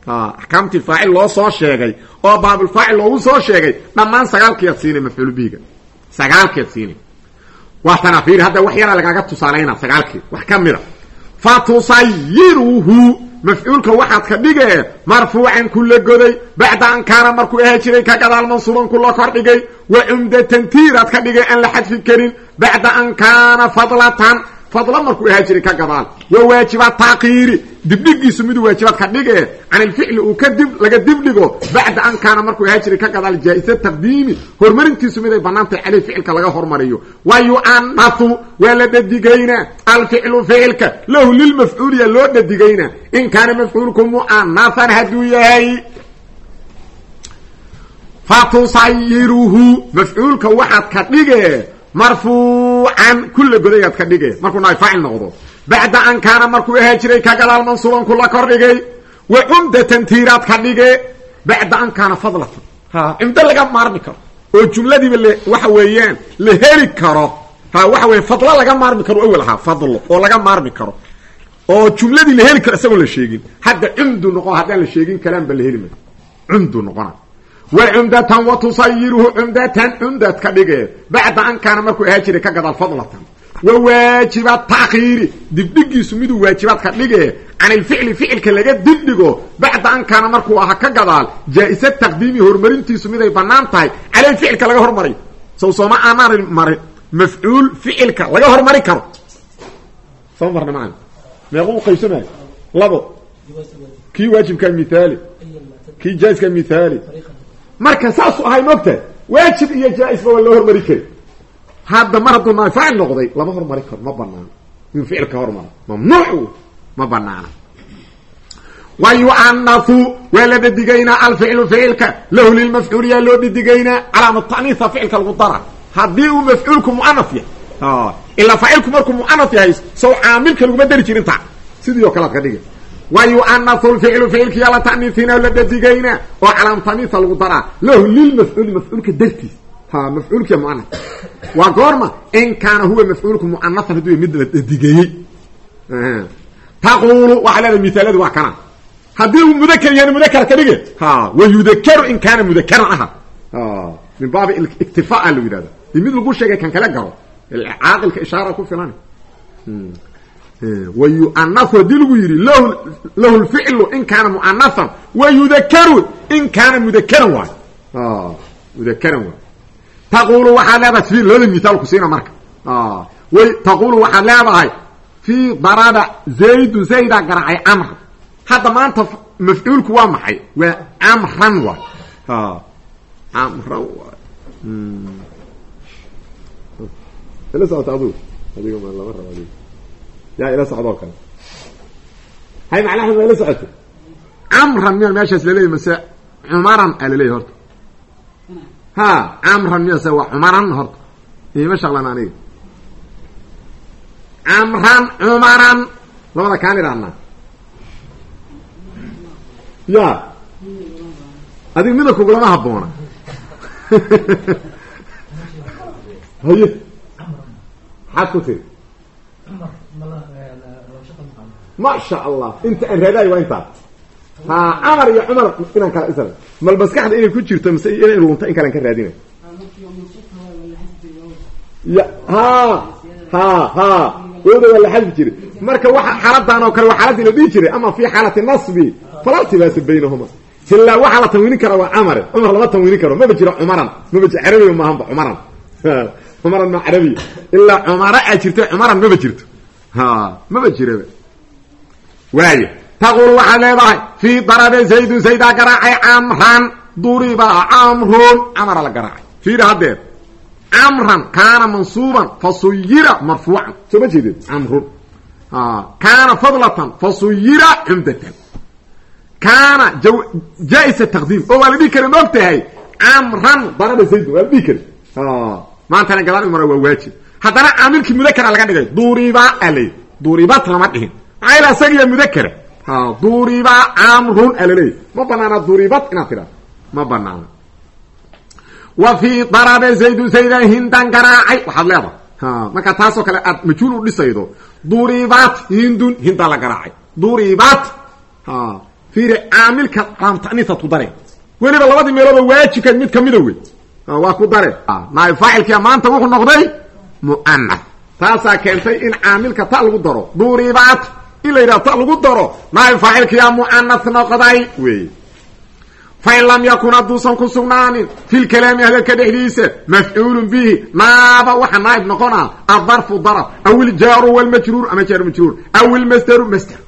axkaamtii faacil loo soo sheegay? Oo baabulfaacil loogu soo sheegay? Dhammaan sagaalkiiad siinay mafcuul bihiga siinay waa tanaafiir hadda wax yaraa lagaaga tusaalayna sagaalkii. Wax ka mida fa tusayiruhu mafcuulka waxaad ka dhigee marfuucan kula goday bacda an kaana markuu ahaa jiray ka gadaal mansuuban kula kor dhigay wa cumdatan tiiraad ka dhigay aan la xadfi karin bacda an fadlatan fadla markuu ahaa ka gadaal wa waajiba taakiiri dibdhigiisu miduu waajibaad ka dhigee. Can ilficli uu ka dib laga dibdhigo. Bacda an kaana markuu ahaa jiray ka gadaal jaa-isa taqdiimi. Horumarintiisu miday banaantay caleyh ficilka laga hormariyo. Wa yu'anahu waa la dhadigaynaa alficlu ficilka lahu lilmafcuuliya loo dhadigaynaa in kaana mafcuulku mu'anahan hadduu yahay. Fatusayiruhu mafcuulka waxaad ka dhigee marfuucan kula godayaad ka dhige markuu naay faacil noqdo. Bacda an kaana markuu ahaa jiray ka gadaal mansuuban kula kor dhigay wa cumdatan tiiraad ka dhige bacda an kaana fadlatan cumdo laga maarmi karo. Oo jumladiiba waxa weeyaan la heli karo. Waxa weya fadlo laga maarmi karo awel ahaa fadlo oo laga maarmi karo. Oo jumladii la heli karo isagoo la sheegin. Hadda cumdu noqo haddaan la sheegin kalaanba la heli mayo cumdu noqona wa cumdatan wa tusayiruhu cumdatan cumdaad ka dhige bacda an kaana markuu ahaa jiray ka gadaal fadlatan wa waajiba taakhiiri dibdhigiisu miduu waajibaad ka dhige can ilficli ficilka laga dibdhigo bacda an kaana markuu ahaa ka gadaal jaa-isa taqdiimi horumarintiisu miday bannaan tahay caleyh ficilka laga hormariy sow sooma aanaan marin mafcuul ficilka laga hormari karo soo marna maa meequ u qaybsamaayo labo kii waajibkaa mithaali kii jaa-iskaa mithaali marka saasu ahay mogtahay waajib iyo jaa-isba waa loo hormari kari hadda mar hadduu naa faacil noqday lama hormari karo ma banaano inuu ficilka hormaro mamnuuc ma banaana wa yu'anahu waa la dhadigaynaa alficlu ficilka lahu lilmafcuuliyaa loo dhadigaynaa calaama ta'niisa ficilka lagu dara. Haddii uu mafcuulku mu'anaf yahay ilaa faacilku markuu mu'anaf yahay sow caamilka laguma dari jirin ta sidii oo kalead ka dhigay wa yu'anahu lficlu ficilkiyaa la ta'niisina la dhadigaynaa oo calaama ta'niisa lagu daraa lahu lilmafcuuli mafcuulka dartiis ha mafcuulkiya mu'anaf waa goorma in kaana huwa mafcuulku mu'anafan hadduu mid la dhadigeeyey taqulu waxaa leedahay misaaladu waa kana haddii uu mudakr yahan mudakar ka dhige ha wa yudakaru in kaana mudakaran aha min baabi iktifaa lagu yidhahda mid lagu sheegay kan kala garo caaqilka ishaara ku filan wa yu'anahu haddii lagu yidhi lahu lficlu in kaana mu'anafan wa yudakaru in kaana mudakaran waayo. Mudakaran waayo. Taqulu waxaad leedahay fi labada misaal ku siina marka. Taqulu waxaad leedahay fii daraba zaydu zaydaa garaacay camr hadda maanta mafcuulku waa maxay? Waa camran waay camran waay yaa ila socdoo kale hay macnaha ma ila socoto camran miya meeshaas laleeyahy mase cumaran aa laleeyahy horta ha camran miyase waa cumaran horta ima shaqlan aniga camran cumaran labada kaan idhahnaa ya adiga mida kugulama haboona haye maxaad ku tiri ma sha allah inta aan raadayo waa intaa ha camar iyo cumar inaan kala isra mal maskaxda inay ku jirto mise inay lunta in kalean ka raadinay. Ya ha ha ha. Wowda waa la xadfi jiray. Marka waxa xaaladan oo kale waa xaaladii la dhihi jiray ama fi xaalati nasbi falaa tibaasa baynahuma. Ilaa waxaa la tanwiinin karaa waa camare cumar lama tanwiinin karo. Maba jiro cumaran. Maba ji carabiga maahanba cumaran. *laughs* Cumaran ma carabiya ilaa cumara a jirta cumaran maba jirto ha maba jiraba waayo taqul waxaad leedahay fii darabe zaydun zaydaa garaacay camran duriba camrun camara la garaacay. Fiiri haddeer camran kaana fasuyira marfuucan. Soo ma jeedeen camrun kaana fadlatan fasuyira cumdatan. Kaana jaa-isa taqdiim. Oo waa la dhihi kara maog tahay camran daraba zaydun waa la dhihi umara waa waajib haddana caamilkii mudakara laga dhigay. Duriba alay duribat lama dhihin. Maxaa ila isagiya mudakara duriba camrun alaleey ma banaana duribat inaad ma banaana. Wa fii darabe zaydun zaydan hindan garaacay. Waxaad leedahay. Marka taasoo kale aad majhuul u dhisaydo. Duribat hindun hindaa la garaacay. Duribat fiiri caamilka laam ta'niisad ku dare. Weliba labadii meelooba waajibkeed mid kamida wey waa ku dare. Naaib faacilkia maanta wuxuu noqday mu'anaf taasaa keentay in caamilka ta lagu daro duribaat in la yidhaha ta lagu daro naaib faacilkiyaa mu'anaf noqday wey fain lam yakun hadduusan ku sugnaanin fi lkalaami hadalka dhexdiisa mafcuulun bihi naaba waxa naaib noqonaa adarfu darf aw iljaaru wlmajruur ama jaar majruur aw ilmasderu masder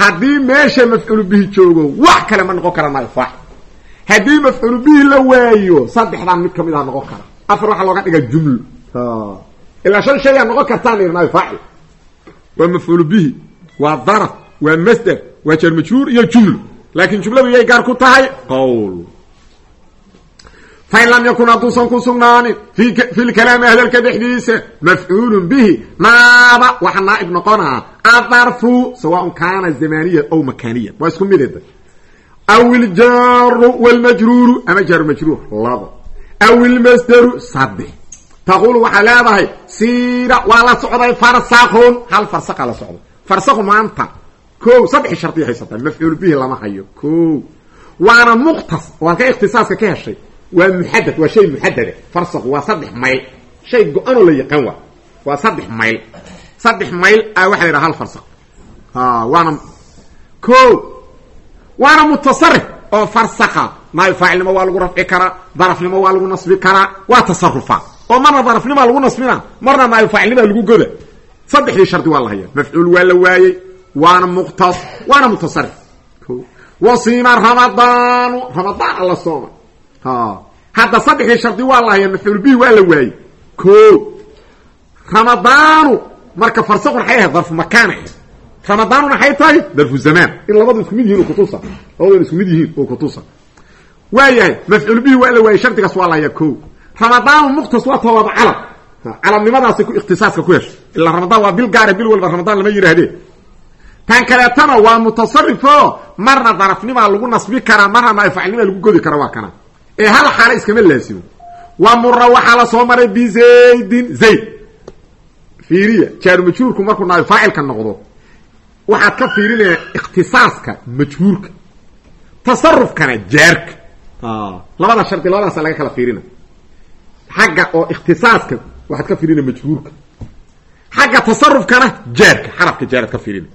haddii meesha mafcuulu bihi joogo wax kale ma noqon kara naaib faacil haddii mafcuulu bihi la waayo saddexdan mid ka mid aha noqon kara. Afar waxaa looga dhiga jumlo ilaa shan shayaa noqon kartaan naaib faacil waa mafcuulu bihi waa darf waa masder waa jaar majruur iyo jumlo laakiin jumladu yay gaar ku tahay qowl fain lam yakun hadduusan ku sugnaanin fi lkalaami hadalka dhexdiisa mafcuulun bihi naaba waxa naaib noqonaa adarfu sawaaun kaana zamaniya aw makaniya waa isku mideda aw iljaaru wlmajruuru ama jaaru majruur labo aw ilmasderu saddex taqulu waxaa leedahay siira waa la socday farsakun hal farsaqa la socday farsaqu maanta ko saddex shardiya haysataa mafcuul bihi lama hayo ko waana muqtas waan ka ikhtisaaska ka heshay waa muxadad waa shay muxadada farsaqu waa saddex mayl shay go-anoo la yaqaan waa waa saddex mayl saddex mayl a waxa la yidhaha hal farsaq waana ko waana mutasarif oo farsaqa naaib faacilnimo waa lagu rafci karaa darafnimo waa lagu nasbi karaa waa tasarufa oo marna darafnimaa lagu nasbina marna naaib faacilnimaa lagu goda. Saddexdii shardi waa la haya mafcuul waa la waayey waana muqtas waana mutasarif wasiima ramadaanu ramadaan. Alla sooma. Hadda saddexdii shardi waa la haya mafcuul bihi waa la waayey. Ko ramadaanu marka farsaqu maxay ahayd darfu makaana ahayd. Ramadaanuna maxay tahay darfu zamaan. In labadu isku mid yihiin kutusa labadu isku mid yihiin oo kutusa waayahay mafcuul bihi waa la waayey shardigaas waa la haya ko ramadaanu muqtas waa tawaaba calam calamnimadaasay ikhtisaaska ku heshay ilaa ramadaan waa bil gaare bil walba ramadaan lama yidhaahdee tan kaleetana waa mutasarifo marna darafnimaa lagu nasbi karaa marna naafacilnimaa lagu godi kara waa kana. Ee hal xaalo iskama laasimo wa mura waxaa la soo maray bizaydin zayd. Fiiriya jaaru majhuurku markuu naaib faacilka noqdo waxaad ka fiirinaya ikhtisaaska majhuurka. Tasarufkana jaarka. Labada shardi labadaasa laga kala fiirina xagga oo ikhtisaaska waxaad ka fiirina majhuurka. Xagga tasarufkana jaarka xarafka jaaraad ka fiirina.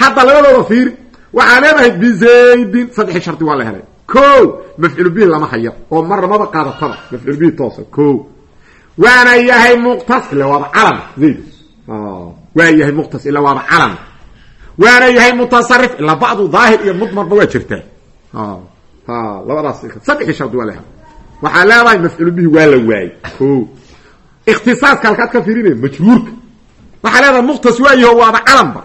Hadda labadooda fiiri waxaa leedahay bizaydin saddexii shardi waa la helay. Ko mafcuul bihi lama haya oo marna maba qaadataba mafcuul bihi toosa ko waana yahay muqtas ila waaba calam zayd. Waa yahay muqtas ila waaba calam waana yahay mutasarif ilaa bacdu daahir iyo mudmarba waa jirtaa. Labadaas saddexii shardi waa la helay waxaa leedahay mafcuul bihi waa la waayey ko ikhtisaaska halkaad ka fiirinaya majruurka waxaa leedahay muqtas waayaho waaba calanba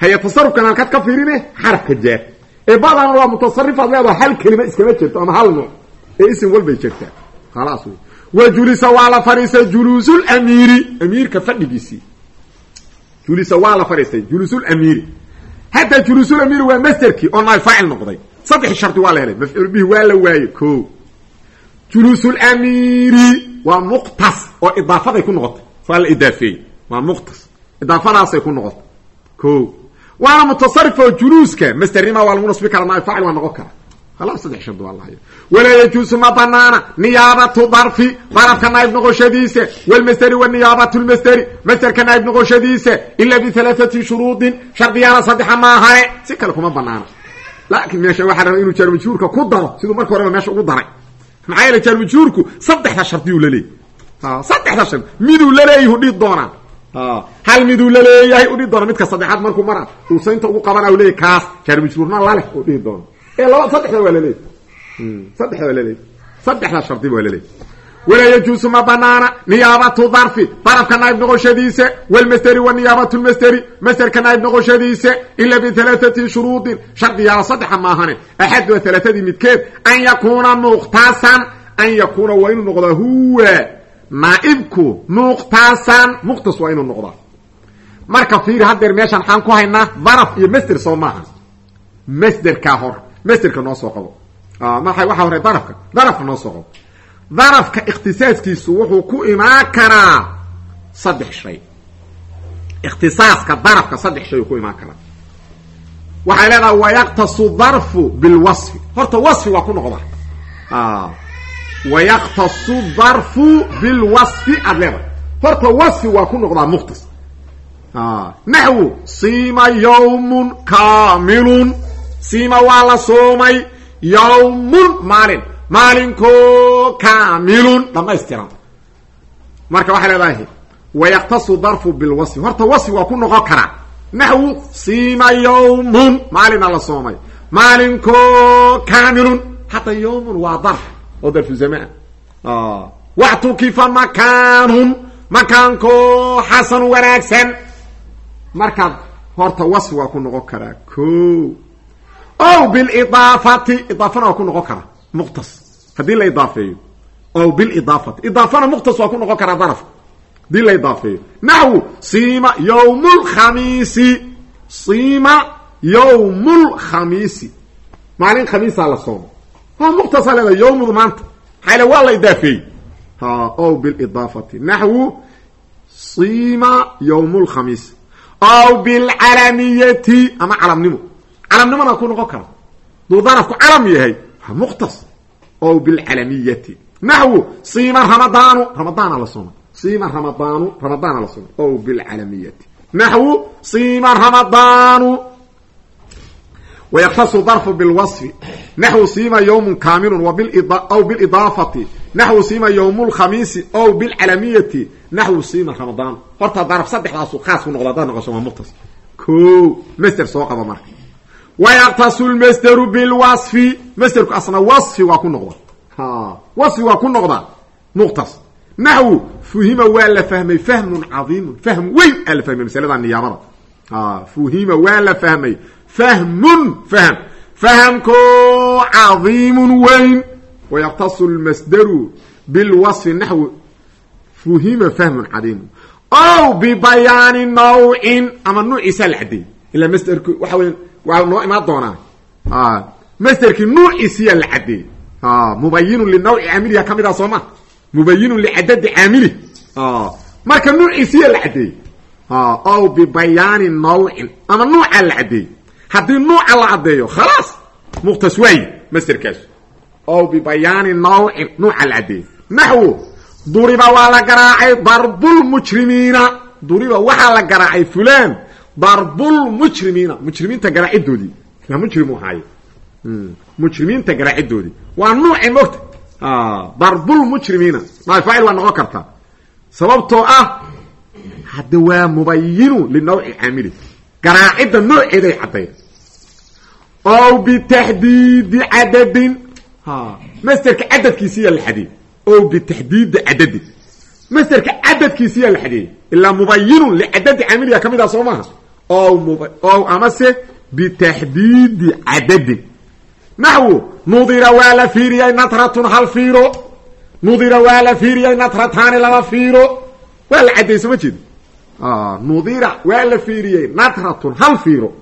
haya tasarufkan halkaad ka fiirine xarafka jaar ee badana waa mutasarifaad leedaha hal kelima iskama jirto ama hal nooc. Ee isim walbay jirtaa khalaas wey wa julisa waa la fadhiistay juluusulamiiri amiirka fadhigiisii julisa waa la fadhiistay juluusulamiiri hadda juluusulamiiri waa masderkii oo naay noqday. Saddex shardi waa la helay. Mafcuul bihi waa la waaye ko juluusulamiiri waa muqtas oo idaafaday ku noqotay. Waa la idaafeeyey. Waa muqtas. Idaafadaasay ku noqotay. Ko waana mutasarif oo juluuska masdernima waa lagu nasbi kara naay faacil waa noqon kara khalaas saddex shardi waa lahaya walaa yajuusu ma banaana. Niyaabatu darfi. Darafka naayib noqoshadiisa walmasderi waniyaabatu lmasderi masderka naayib noqoshadiisa ila bihalaaثati shuruudin. Shardiyaana saddexa maahane si kale kuma banaana. Laakiin meesha waxaa raba inuu jaarmajhuurka daray maxaa yeele jaarmajhuurku saddexda shardiyuu laleeyay saddexda shardi miduu laleeyahy hudhii doonaa hal miduu la leeyahay udhihi doona midka saddexaad markuu mara uusaynta ugu qabana leeyay kaas. Jaarmajhuurna laleh u dhihi doona ee laba saddexda waa laleeyay saddexda waa laleeyay saddexda shardiba waa laleeyay walaa yajuusu ma banaana niyaabatu darfi darafka naayib noqoshadiisa walmasderi waniyaabatu lmasderi masderka naayib noqoshadiisa ila bihalaaثati shuruudin. Shardiyaala saddexa maahane axaduha halaaadii midkeed. An yakuuna muqtasan an yakuuna waa inuu noqdaa huwa. Naaibku muqtasan muqtas waa inuu noqdaa. Marka fiiri haddeer meeshaan maxaan ku haynaa daraf iyo masder soo maaha masderkaa hor masderka noo soo qabo maa waxaa hore darafka darafka noo soo qabo darafka ikhtisaaskiisu wuxuu ku imaan karaa saddex shay. Ikhtisaaska darafka saddex shay uu ku imaan karaa. Waxay leedahay wayaqtasu darfu bilwasfi. Horta wasfi waa ku noqdaa wayaqtasu darfu bilwasfi aad leedahay. Horta wasfi waa ku noqdaa mukhtas naxwu siima yawmun kaamilun. Siima waa la soomay yawmun maalin maalinkoo kaamilun dhamaystiran marka waxay leedahay wayaqtasu darfu bilwasfi. Horta wasfi waa ku noqon karaa naxwu siima yawmun maalina la soomay. Maalinkoo kaamilun hataa yawmun waa darf oo darfu zamaan waxtukifa makaanun makaankoo xasan wanaagsan. Markaad horta wasfi waa ku noqon karaa ko o bilidaafati ku noqon karaa haddii la idaafeeyo o bilidaafati idaafana muqtas waa ku noqon karaa daraf. Hadii la idaafeeyo naxwu siima yawm lkhamiisi siima yawm lkhamiisi maalin khamiisaa la sooma ha muqtasaa leeda yawmdu maanta. Maxaa waa la idaafeeyey. O bilidaafati naxwu siima yawm lkhamiis aw bilcalamiyati ama calamnimo. Calamnimona ku noqon kara duu darafku calam yahay waa muqtas o bilcalamiyati naxwu siima ramadaanu ramadaana la sooma siima ramadaanu ramadaana la sooma o bilcalamiyati naxwu siima ramadaanu wayaktasu darfu bilwasfi naxwu siima yawmun kaamilun aw bilidaafati naxwu siima yawm lkhamiisi ow bilcalamiyati naxwu siima ramadaan horta daraf saddexdaasu khaas ku noqda hadaad noqosho waa muqtas ko master soo qaba marka wayaqtasu lmasderu bilwasfi masderku asna wasfi waa ku noqda wasfi waa ku noqda muqtas naxwu fuhima waa la fahmay fahmun cadiimun fahm weyn aa la fahmay masalada niyaabada fuhima waa la fahmay fahmun fahm fahamkoo cadiimun weyn wayaqtasu lmasderu bilwasfi naxwu fuhima fahmun cadiimun ow bibayaani nawcin ama nuuciisaa la caddeeyey ilaa masderku waxa weya waa noo imaan doonaa. Masderkii nuuciisiyaa la caddeeyey mubayinun linawci caamiliha ka mid ah soo ma? Mubayinun licadadi caamili. Marka nuuciisiyaa la caddeeyey ow bibayaani nawcin ama nuucaa la caddeeyey haddii nuuca la caddeeyo khalaas. Muqtas waayi masderkaas ow bibayaani nawcin nuuca la caddeeyey naxwu. Duriba waa la garaacay darbulmujrimiina duriba waxaa la garaacay fulan darbulmujrimiina mujrimiinta garaacidoodii ila mujrimu ahaaye mujrimiinta garaacidoodii waa nuuci mogta darbulmujrimiina nafaacil waa noqon kartaa sababtoo ah hadda waa mubayinu linawci caamili. Garaacidda nooceeday caddayn. Ow bitaxdiidi cadadin masterka cadadkiisiyaa la xadeeyey ow bitaxdiidi cadadin masterka cadadkiisiyaa la xadeeyey ilaa mubayinun licadadi caamiliga ka mid ah soo maaha ow amase bitaxdiidi cadadin naxwu nudira waa la fiiriyey natratun hal fiiro nudira waa la fiiriyey natrataani laba fiiro waa la caddeey soo ma jeedo nudira waa la fiiriyey natratun hal fiiro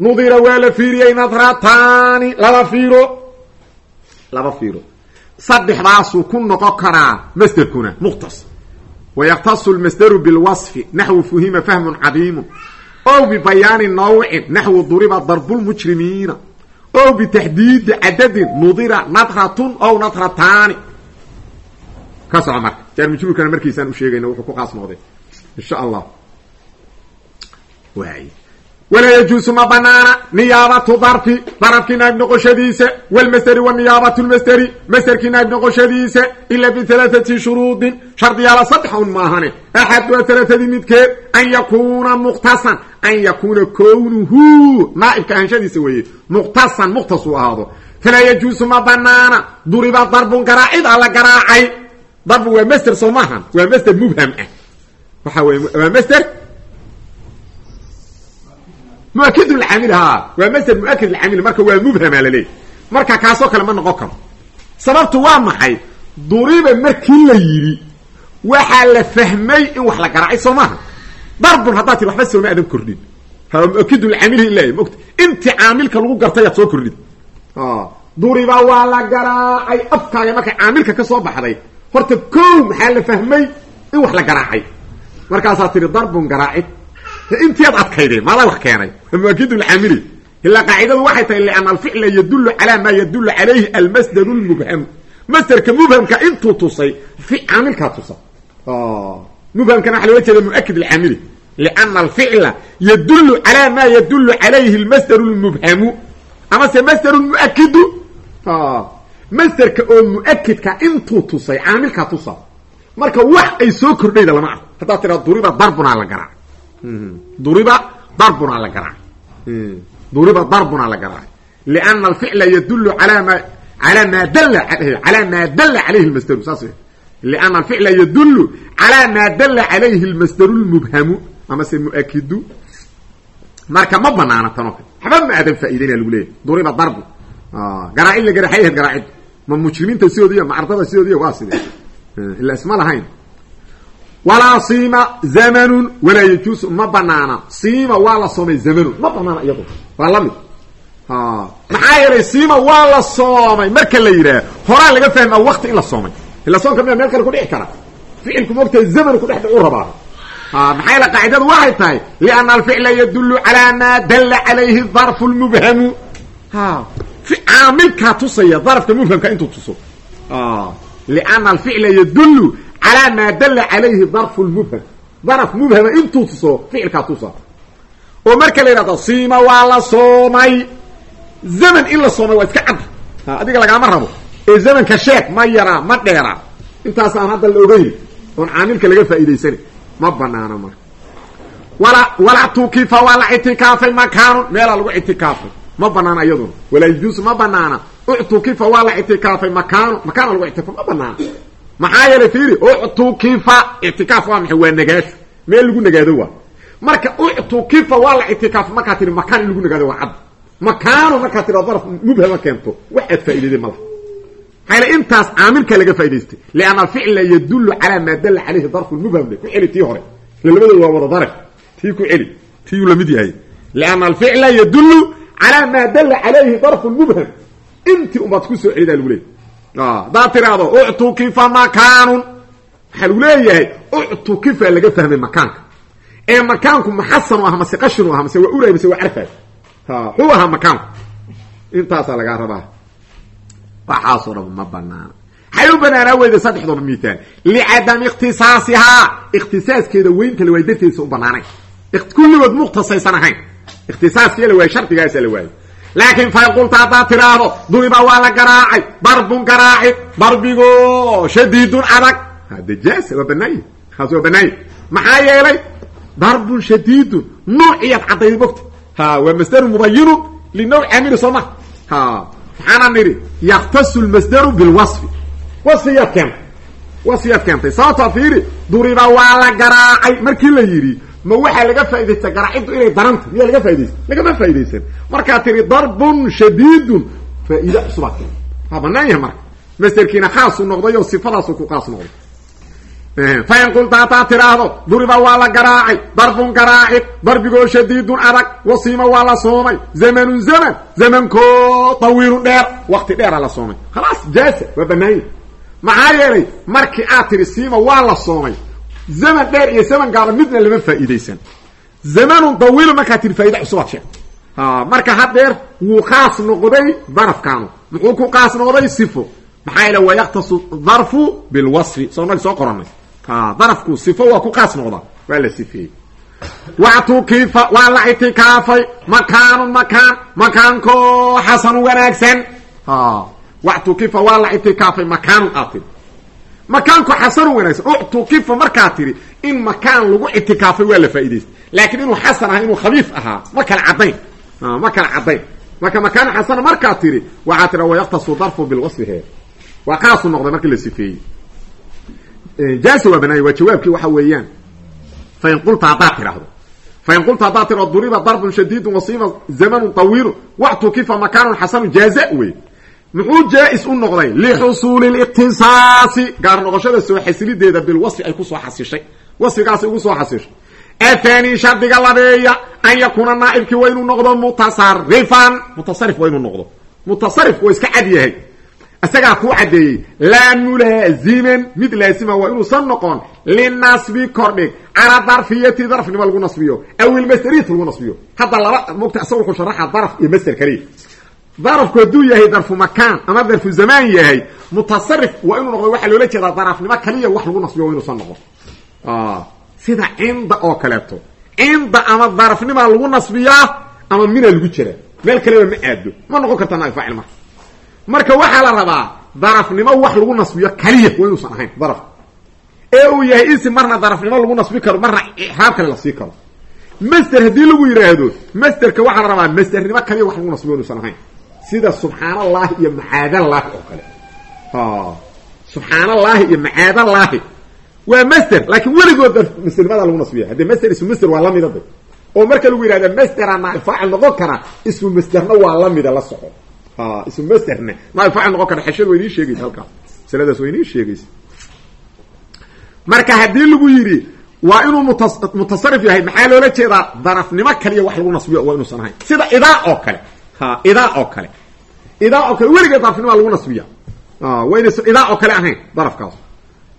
nudira waa la fiiriyey natrataani laba fiiro laba fiiro saddexdaasuu ku noqon karaa masderkuna muqtas wayaqtasu lmasderu bilwasfi naxwu fuhima fahmun cadiimu ow bibayaani nawcin naxwu duriba darbulmujrimiina ow bitaxdiidi cadadin nudira natratun ow natrataani ka soco marka. Jaarmujruurkana markiisaan u sheegayna wuxuu ku qaas noqday. Insha allah. Waay walaa yajuusu ma banaana niyaabatu darfi darafkii naayib noqoshadiisa wlmasderi waniyaabatu lmasderi masderkii naayib noqoshadiisa ila bialaaati shuruudin shardiyaala saddex un maahane axaduha alaaadii midkeed an yakuuna muqtasan an yakuuna kownuhu naaibka ahanshadiisa weeye muqtasan muqtas uu ahaado. Falaa yajuusu ma banaana duriba darbun garaacida la garaacay. Darbu waa masder soo maahan waa masder mubham ah. Waa muakid lcaamil ha waa masder muakid lcaamil marka waa mubhama laleeyahy marka kaasoo kale ma noqon karo sababtu waa maxay duriba markii la yidhi waxaa la fahmay in wax la garaacay soo maaha darbun haddaad tii waxba sooma adan kordhin muakid lcaamilhi ilahy mogta inti caamilka lagu gartay aad soo kordhin duriba waa la garaacay afkaaga markay caamilka ka soo baxday horta ko maxaa la fahmay in wax la garaacay markaasaa tihi darbun garaacid intii ad adkaydeen maadaa wax keenay? Muakidulcaamili ilaa qaacidadu waxay tahay liana alficla yadulu calaa maa yadulu calayhi almasdaru lmubhamu masderka mubhamka intuu tusay caamilkaa tusa. Mubhamkana waxa loga jeeda muakid lcaamili liana alficla yadulu calaa maa yadulu calayhi almasdaru lmubhamu amase masdaru muakidu masderka oo muakidka intuu tusay caamilkaa tusa. Marka wax ay soo kordhayda lama arko haddaad tiraa duriba darbunaa la garaac duriba darbunaa la garaac duriba darbunaa la garaac liana alficla yadulu ala ma ala maa dalla calaa maa dalla calayhi lmasdaru saas liana alficla yadulu calaa maa dalla calayhi lmasdaru lmubhamu amase muakidu marka ma banaana tanoo kale waxba ma aadan faa'idaynaa lagu leeyahy duriba darbu garaacid la garaxay ahayd garaacid ma mujrimiinta sidoodiya ma ardada sidoodiya waa sidee ila isma lahayn walaa siima zamanun walaa yajuusu ma banaana. Siima waa la soomay zamanun. Ma banaana iyado waa la mid. Maxaa yeelay siima waa la soomay marka la yidhaah horaa laga fahmaa wakti in la soomay. Ila soonka miyaa meel kale kudhici kara. Ficilku moogtahay zamanu kudhex u rabaa. Maxaa yeele qaacidadu waxay tahay liana alficla yadulu calaa maa dalla calayhi darfu lmubhamu caamilkaa tusaya darafka mubhamka intuu tuso. Liana alficla yadulu calaa maa dalla calayhi darfu lmubham daraf mubhama intuu tuso ficilkaa tusa oo marka la yidhahdo siima waa la soomay zaman in la soomay waa iska cadda adiga lagaama rabo ee zamanka sheeg ma yaraa ma dheeraa intaasaan hadda la ogeyn oon caamilka laga faa'iidaysanay ma banaana marka wala walaa tukifa waa la ictikaafay makaanun meelaa lagu ictikaafay ma banaana iyaduna walaa yajuusu ma banaana uctukifa waa la makaanu makaana lagu ma banaana maxaa yeelay fiiri uctukifa ictikaaf waa maxay? Waa nagaasho meel lagu nagaado waa. Marka uctukifa waa la ictikaaf markaa tiri makaan in lagu nagaado waa cad. Makaanu markaa tiri daraf mubhama keento. Wax aad faa'iidayday ma laha. Maxaa intaas caamilka laga faa'idaystay lianna alficla yadulu calaa maa dalla calayhi darfu mubham ku celi tii hore. Ila labadooda waa wada daraf. Tii ku celi. Tiiyuu la mid yahay. Lianna alficla yadulu calaa maa dalla calayhi darfu mubham. Intii unbaad ku soo celidaa lagu leeyay haddaad tiraahdo uctukifa makaanun. Waxaa lagu leeyahay uctukifa laga fahmay makaanka. Ee makaanku maxasanu ah mase qashinu ah mase waa uray mase waa carfay xuu ahaa makaanku. Intaasaa lagaa rabaa. Waxaasoo dhan ma banaana waxay u banaanaa weyda saddexdooda miitaan licadami ikhtisaasihaa ikhtisaaskeeda weynta la waay darteedsa u banaanayn kulligood mukhtasaysan ahayn. Ikhtisaaskii la waayey laakiin fay qulta haddaad tiraahdo duriba waa la garaacay darbun garaacid darbigo shadiidun adag. Hade jaasa waa banaanye kaas waa banaanye maxaa yeelay? Darbun shadiidun nuuciyaad caddayd mogta ha waa masdarun mubayinu linawc caamili soo ma. Ha maxaana nidhi yaktasu lmasdaru bilwasfi. Wasfiyaad keentay. Wasfiyaad keentay. Sababtoo fiiri duriba waa la garaacay. Markii la yidhi ma waxaa laga faa'idaystaa garaaciddu inay daranta miyaa laga faaidaysta lagama faa'idaysan markaa tiri darbun shadiidun. Keentay waa banaan yahay marka. Masderkiina khaasuu noqday oo sifadaasuu ku qaas noqday. Fain qulta haddaad tiraahdo duriba waa la garaacay darbun garaacid darbigoo shadiidun adag wasiima waa la soomay. Zamanun zaman zamankoo tawiilun dheer wakti dheera la soomay. Khalaas jaasa waa banaanya maxaa yeelay markii aad tiri siima waa la soomay zaman dheer iyo zaman gaaba midna lama faa'iidaysan zamanun tawiilun markaa tiri faa'ida cusubaad sheeg marka haddeer wuu qaas noqday darafkaanu muxuu ku qaas noqday sifo maxaa yeele waa yaktasu darfu bilwasfi soo nag soo qoranay darafku sifo waa ku qaas noqda waa la sifeeyey wactukifa waa la ictikaafay makaanun makaan makaankoo xasanu wanaagsan wactukifa waa la ictikaafay makaanun aad tiri makaanku xasanu wanaagsan. Uctukifa markaa tiri in makaan lagu ictikaafay waa la faa'idaystay laakiin inuu xasan ahaa inuu khabiif ahaa ma kala caddayn. Ma kala caddayn. Marka makaan xasana markaa tiri waxaa tira wayaktasu darfu bilwasfi he. Waa qaasu noqday markii la sifeeyey. Jaasa waa banaaya waa jawaabkii waxa weeyaan. Fain qulta haddaad tidhaahdo. Fain qulta haddaad tidhahdo duriba darbun shadiidun wasiima zamanun tawiilun. Wactukifa makaanun xasanu jaaza wey muxuu jaa-is u noqday? Lixusuuli liqtisaasi gaar noqoshada soo xasilideeda bilwasfi ay ku soo xasishay. Wasfigaasay ugu soo xasishay. Athani shardiga labeeya an yakuuna naaibkii waa inuu noqdo mutasarifan mutasarif waa inuu noqdo. Mutasarifku waa iska cad yahay. Isagaa kuu caddeeyey laa mulaaziman. Mid laazima waa inuusan noqon. Linasbi kordhig. Calaa darfiyati darfnimo lagu nasbiyo. Aw ilmasderiyati lagu nasbiyo. Hadda laba mogta isaga darf iyo masder kaliya darafku hadduu yahay darfu makaan ama darfu zamaan yahay mutasarif waa inuu noqdo waxaa loola jeedaa darafnimo kaliya wax lagu nasbiyo waa inuusan noqon. Sida cinda oo kaleeto. Cinda ama darafnimaa lagu nasbiyaa ama mina lagu jiraa meel kaleba ma aado. Ma noqon karta naag faacil marka marka waxaa la rabaa darafnimo wax lagu nasbiyo kaliya waa inuusan ahayn daraf. Ee uu yahay isi marna darafnimo lagu nasbi karo marna ixraab kale la sii karo. Master haddii lagu yidhaahdo masterka waxaa la rabaa masternimo kaliya wax lagu nasbiyo inuusan ahayn sida subxaan allahi iyo macaadallaahi oo kale. Subxaan allahi iyo macaadallaahi waa master laakiin weligood masternimada lagu nasbiya. Haddee master ismu master waa lamida da oo marka lagu yidhahda mastera naaib faacil noqon kara ismu masterna waa lamida la soco. Ismu masterna naaib faacil noqon kara xeshada wa inii sheegaysa halkaas. Masaladaas waa inii marka haddii lagu yidhi waa inuu muta mutasarif yahay maxaa loola jeedaa? Darafnimo kaliya wax lagu nasbiyo waa inuusan ahayn. Sida idaa oo kale ha idaa oo kale. Idaa oo kale weligeed darafnima lagu nasbiya waa inaysan idaa oo kale ahayn darafkaas.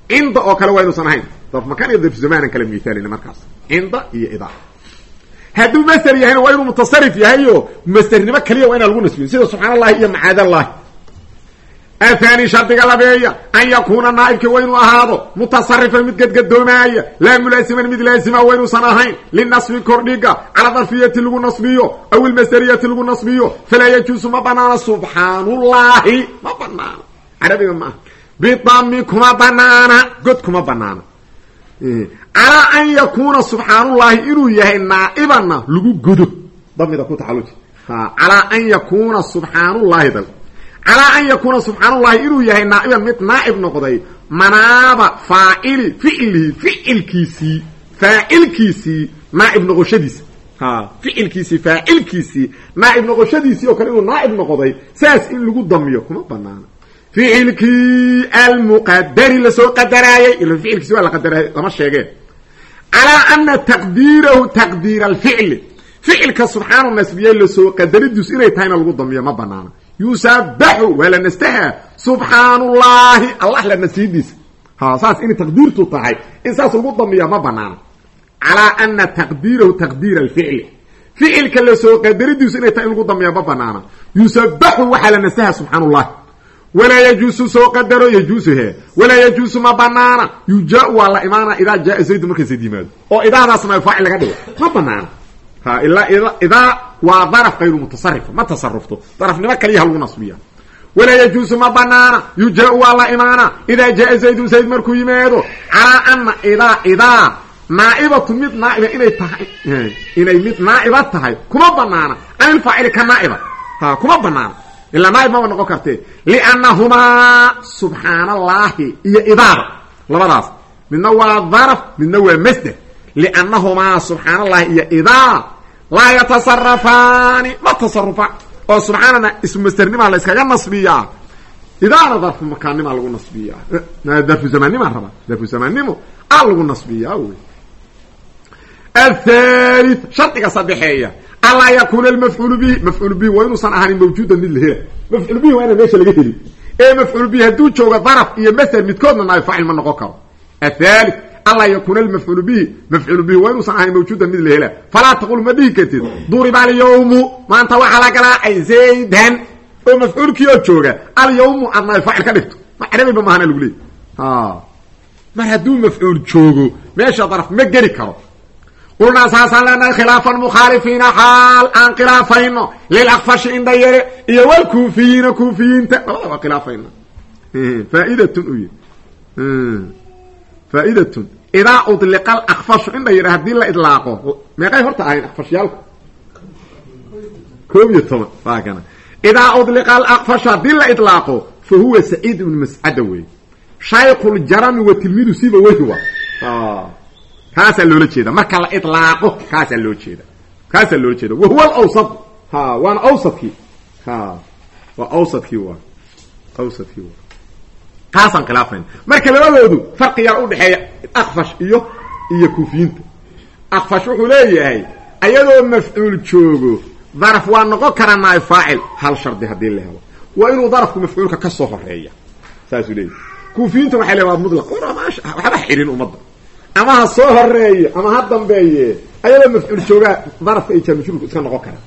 Cinda oo kale waa inuusan ahayn. Darf iyo darf zamanan kale miaalina markaas. Cinda iyo idaa. Hadduu master yahayna waa inuu mutasarif masternimo kaliya waa lagu nasbiyo. Sida subxaan iyo macaad athani shardiga labeeya an yakuuna naaibki waa inuu ahaado mutasarifan mid gadgadoomaaya laa mulaasiman mid laasima waa inuusan ahayn linasbi kordhiga cala darfiyati lagu nasbiyo aw ilmasderiyati lagu nasbiyo falaa yajuusu ma banaana subxaanullaahi ma banaana. Carabiga maaha bidami kuma banaana god kuma banaana. Calaa an yakuuna subxaanullaahi inuu yahay naa'ibanna lagu godo. Damida ku tacaluji calaa an yakuuna subxaanullaahi dal calaa an yakuuna subxaanullahi inuu yahay naa'iban mid naa'ib noqday manaaba faacili ficlihi ficilkiisii faacilkiisii naaib noqoshadiisa ficilkiisii faacilkiisii naaib noqoshadiisii oo kale inuu naaib noqday saas in lagu damiyo kuma banaana ficilkii almuqadari la soo qadaraayey ila ficilkiisi waa la qadaraayay lama sheegeen. Calaa ana taqdiirahu taqdiira alficli ficilka subxaanu nasbiyey la soo qadaridiisu inay tahayna lagu damiyo ma banaana yusabaxu waa la nastaha subxaanullaahi allah la nasiidiisa ha saas inay taqdiirtu tahay in saas lagu damiya ma banaana calaa ana taqdiirahu taqdiira alficli ficilka la soo qadaridiisu inay tahay in lagu damiya ma banaana yusabaxu waxaa la nastaha subxaanullahi walaa yajuusu soo qadaro yajuusu he walaa yajuusu ma banaana yujaau waa la imaana idaa jaaa zaydu markay yimaado oo idaadaasna faacil laga ma banaana ilaa idaa waa daraf kayru mutasarifa ma tasarufto darafnimo kaliyaha lagu nasbiya. Walaa yajuusu ma banaana. Yujaau waa la jaaa zaydun zayd markuu yimaado calaa ana idaa idaa naaibatu mid naaiba inay tahay inay mid naaiba tahay kuma banaana. Canilfaacili ka naaiba. Ha kuma banaana. Ilaa naaib maba noqon kartee liannahumaa subxaan allaahi iyo idaada labadaas. Midna waa daraf midna waa masder liannahumaa subxaan allahi iyo laa yatasarafaani ma tasarufaan oo subxaanana ismu masdernimaa la yskaga nasbiyaa idaana darfu makaannimaa lagu nasbiyaa. Darfu zamaannimaa rabaa darfu zamaannimo a lagu nasbiyaa wey athali shardiga saddexeeya. Alaa yakuuna almafcuulu bihi. Mafcuul bihi waa inuusan ahaanin mawjuudan mid la hela mafcuul bihi waa inaan meesha laga helin. Ee mafcuul bihi hadduu joogo daraf iyo masder midkoodna naay faacil ma noqon karo. Athali alaa yakuuna almafcuulu bihi mafcuul bihi waa inuusan ahanin mawjuudan mid la hela falaa taqul ma dhihi kartid duriba alyawmu maanta waxaa la galaacay zaydan oo mafcuulkii oo jooga alyawmu aad naay faacil ka dhigto ma carabiba maahana lagu leey mar hadduu mafcuul joogo meesha daraf ma geli karo qulnaa saasaan leenahay khilaafan mukhaalifiina xaal aan khilaafayno lilakfashi indhayare iyo walkuufiyiina idaa udliqa alakfashu indhayare haddii la idlaaqo meeqay horta ahayn akfashyaalku koob iyo toban waa kana idaa udliqa alakfashu haddii la idlaaqo fa huwa saciid ibnu mascada wey shaykhuljarami wa tilmiidu siba weyhi wa kaasaa loola jeeda marka la ilaaqo kaasaa loo jeeda kaasaa loola jeeda wahuwa alawsat waana awsadkii waa awsadkii waa awsadkii waa kaasaan khilaafayn marka labadoodu farqiyaa udhexeeya akfash iyo iyo kuufiyiinta. Akfash wuxuu leeyahay ayadoo mafcuul joogo daraf waa noqon karaa naay faacil hal shardi haddii la helo. Waa inuu darafku mafcuulka ka soo horreeya saasuu leeyahy kuufiyiinta waxay leeyn waa mutlaq. Waxba xirin ummadda. Ama ha soo horeeyo ama ha dambeeye ayadoo mafcuul joogaa darafka iyo jaarmajruurku iska noqon kara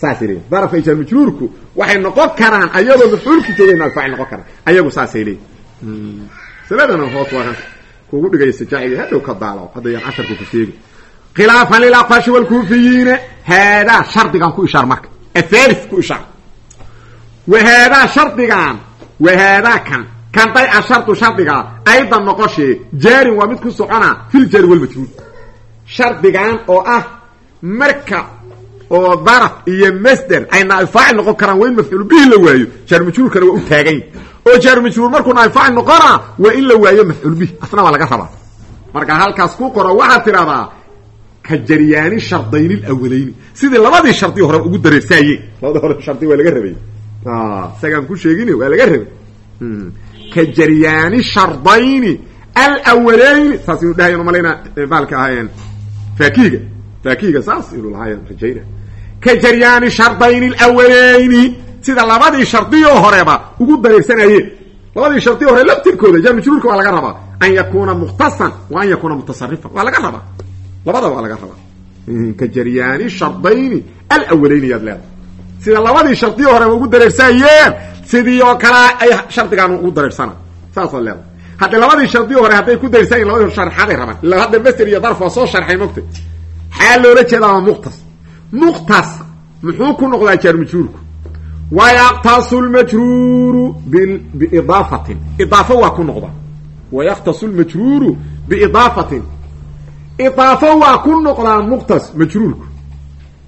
saasay leeyihiin darafka iyo jaarmajruurku waxay noqon karaan ayadoo mafcuulku joogay naagfacil noqon karaan. Ayagu saasay leeyihiin saladana hoos waa kugu dhigaya sajaaciga hadhow ka daalo haddayaan casharku ku sheegi khilaafan lilaqfashi walkuufiyiina haadaa shardigan ku ishaar marka athalith ku ishaar wa haadaa shardigan wa haadaa kan kan day a shardu shardigaa aydan noqoshee jaarin waa mid ku soconaa fil jaari walmajruur shardigan oo ah marka oo daraf iyo masder ay naafaacil noqon karaan waa in mafcuul bihi la waayo jaar majruurkana waa u taagany oo jaar majruur markuu naafaacil noqonaa waa in la waayo mafcuul bihi asna waa laga rabaa. Marka halkaas ku qoro waxaad tidhahdaa ka jaryaani shardayni lawaleyni sidii labadii shardi hore ugu dareersaayeen labadii hore shardi waa laga rabay. Isagaan ku sheegin waa laga rabay. Ka jaryaani shardayni alawaleyni saas inu dhahayan umalayna baalka ahaayeen. Faakihiga faakihiga saas inuu lahaayeen rajayna ka jaryaani shardayni alawaleyni sida labadii shardiyoo horeba ugu dareersanayeen labadii shardiyo hore laftirkooda jaar majruurka waa laga rabaa. An yakuna mukhtasan wa an yakuna mutasarifan waa laga rabaa. Labada waa laga rabaa. Ka jaryaani shardayni alawaleyni yaad leedahay. Sida labadii shardiyo horeba ugu dareersanayeen sidii oo kalea ay shardigaan ugu dareersana saasaad leedahay. Hadda labadii shardiyo hore hadday ku dareersanyahin labadii sharxaday rabaan. Hadda master iyo darf waa soo sharxay mogta xaa loola jeedaa waa mukhtas mukhtas muxuu ku noqdaa jaar majruurku wayaqtasu lmajruuru biidaafatin. Idaafo waa ku noqdaa wayaqtasu lmajruuru biidaafatin. Idaafo waa ku noqdaa mukhtas majruurku.